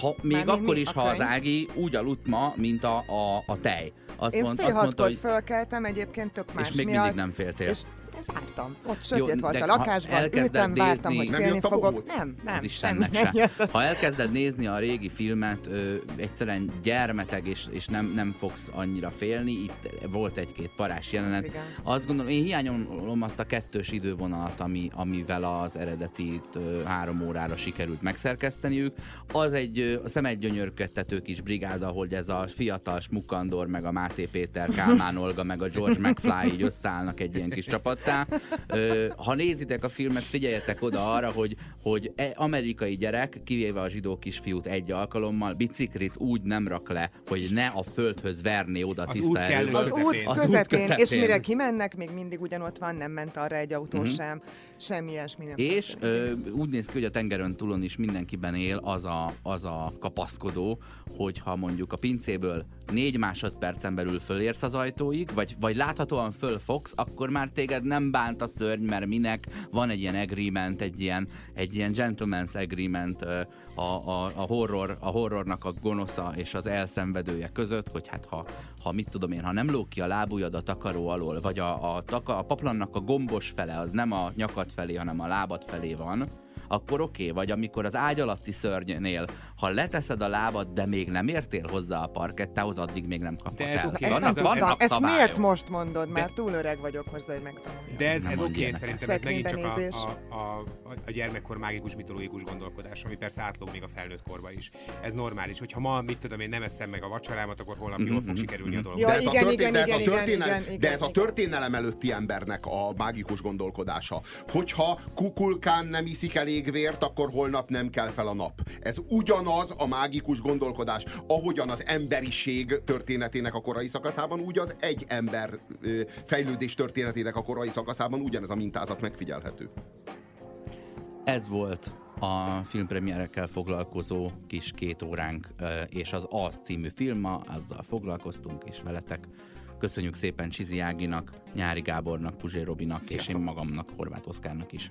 ha, még Már akkor is, ha az Ági úgy aludt ma, mint a, a, a tej. Azt Én mond, fél azt mondta, hogy... fölkeltem, egyébként tök más És még miatt, mindig nem féltél. És vártam. Ott sötét volt a lakásban, ültem, vártam, hogy félni fogok. Nem, nem, az Istennek nem se. Ha elkezded nézni a régi filmet, ö, egyszerűen gyermeteg, és, és nem, nem fogsz annyira félni. Itt volt egy-két parás jelenet. Igen. Azt gondolom, én hiányolom azt a kettős idővonalat, ami, amivel az eredetit ö, három órára sikerült megszerkeszteniük. Az egy ö, szemedgyönyörködtető kis brigád, ahol ez a fiatal Smukandor, meg a Máté Péter, Kálmán [laughs] Olga, meg a George McFly így összeállnak egy ilyen kis csapattá ha nézitek a filmet, figyeljetek oda arra, hogy, hogy e, amerikai gyerek, kivéve a zsidó kisfiút egy alkalommal, biciklit úgy nem rak le, hogy ne a földhöz verné oda az tiszta erővel. Az, út közepén. Az út közepén. És mire kimennek, még mindig ugyanott van, nem ment arra egy autó mm-hmm. sem, semmi ilyesmi nem. És ö, úgy néz ki, hogy a tengeren túlon is mindenkiben él az a, az a kapaszkodó, hogyha mondjuk a pincéből négy másodpercen belül fölérsz az ajtóig, vagy, vagy láthatóan fölfogsz, akkor már téged nem bánt a szörny, mert minek van egy ilyen agreement, egy ilyen, egy ilyen gentleman's agreement a, a, a, horror, a horrornak a gonosza és az elszenvedője között, hogy hát ha, ha mit tudom én, ha nem lók ki a lábujjad a takaró alól, vagy a, a, a, a paplannak a gombos fele, az nem a nyakat felé, hanem a lábad felé van, akkor oké, okay. vagy amikor az ágy alatti szörnynél, ha leteszed a lábad, de még nem értél hozzá a parkettához, addig még nem kaphat de ez el. Okay. Ezt, nem tudtam, ezt miért most mondod? Már de, túl öreg vagyok hozzá, hogy megtanuljam. De ez, ez oké, okay, szerintem ez megint csak a, a, a, a gyermekkor mágikus mitológikus gondolkodás, ami persze átlóg még a felnőtt korba is. Ez normális, hogyha ma, mit tudom én, nem eszem meg a vacsorámat, akkor holnap jól fog mhm, sikerülni a mhm. dolog. Ja, de igen, igen, de ez igen, a történelem, de ez a történelem előtti embernek a mágikus gondolkodása. Hogyha kukulkán nem iszik elég vért, miért akkor holnap nem kell fel a nap? Ez ugyanaz a mágikus gondolkodás, ahogyan az emberiség történetének a korai szakaszában, úgy az egy ember fejlődés történetének a korai szakaszában ugyanez a mintázat megfigyelhető. Ez volt a filmpremierekkel foglalkozó kis két óránk, és az Az című film, azzal foglalkoztunk, és veletek Köszönjük szépen Csizi Áginak, Nyári Gábornak, Puzsé Robinak, Sziasztok. és én magamnak, Horváth Oszkárnak is.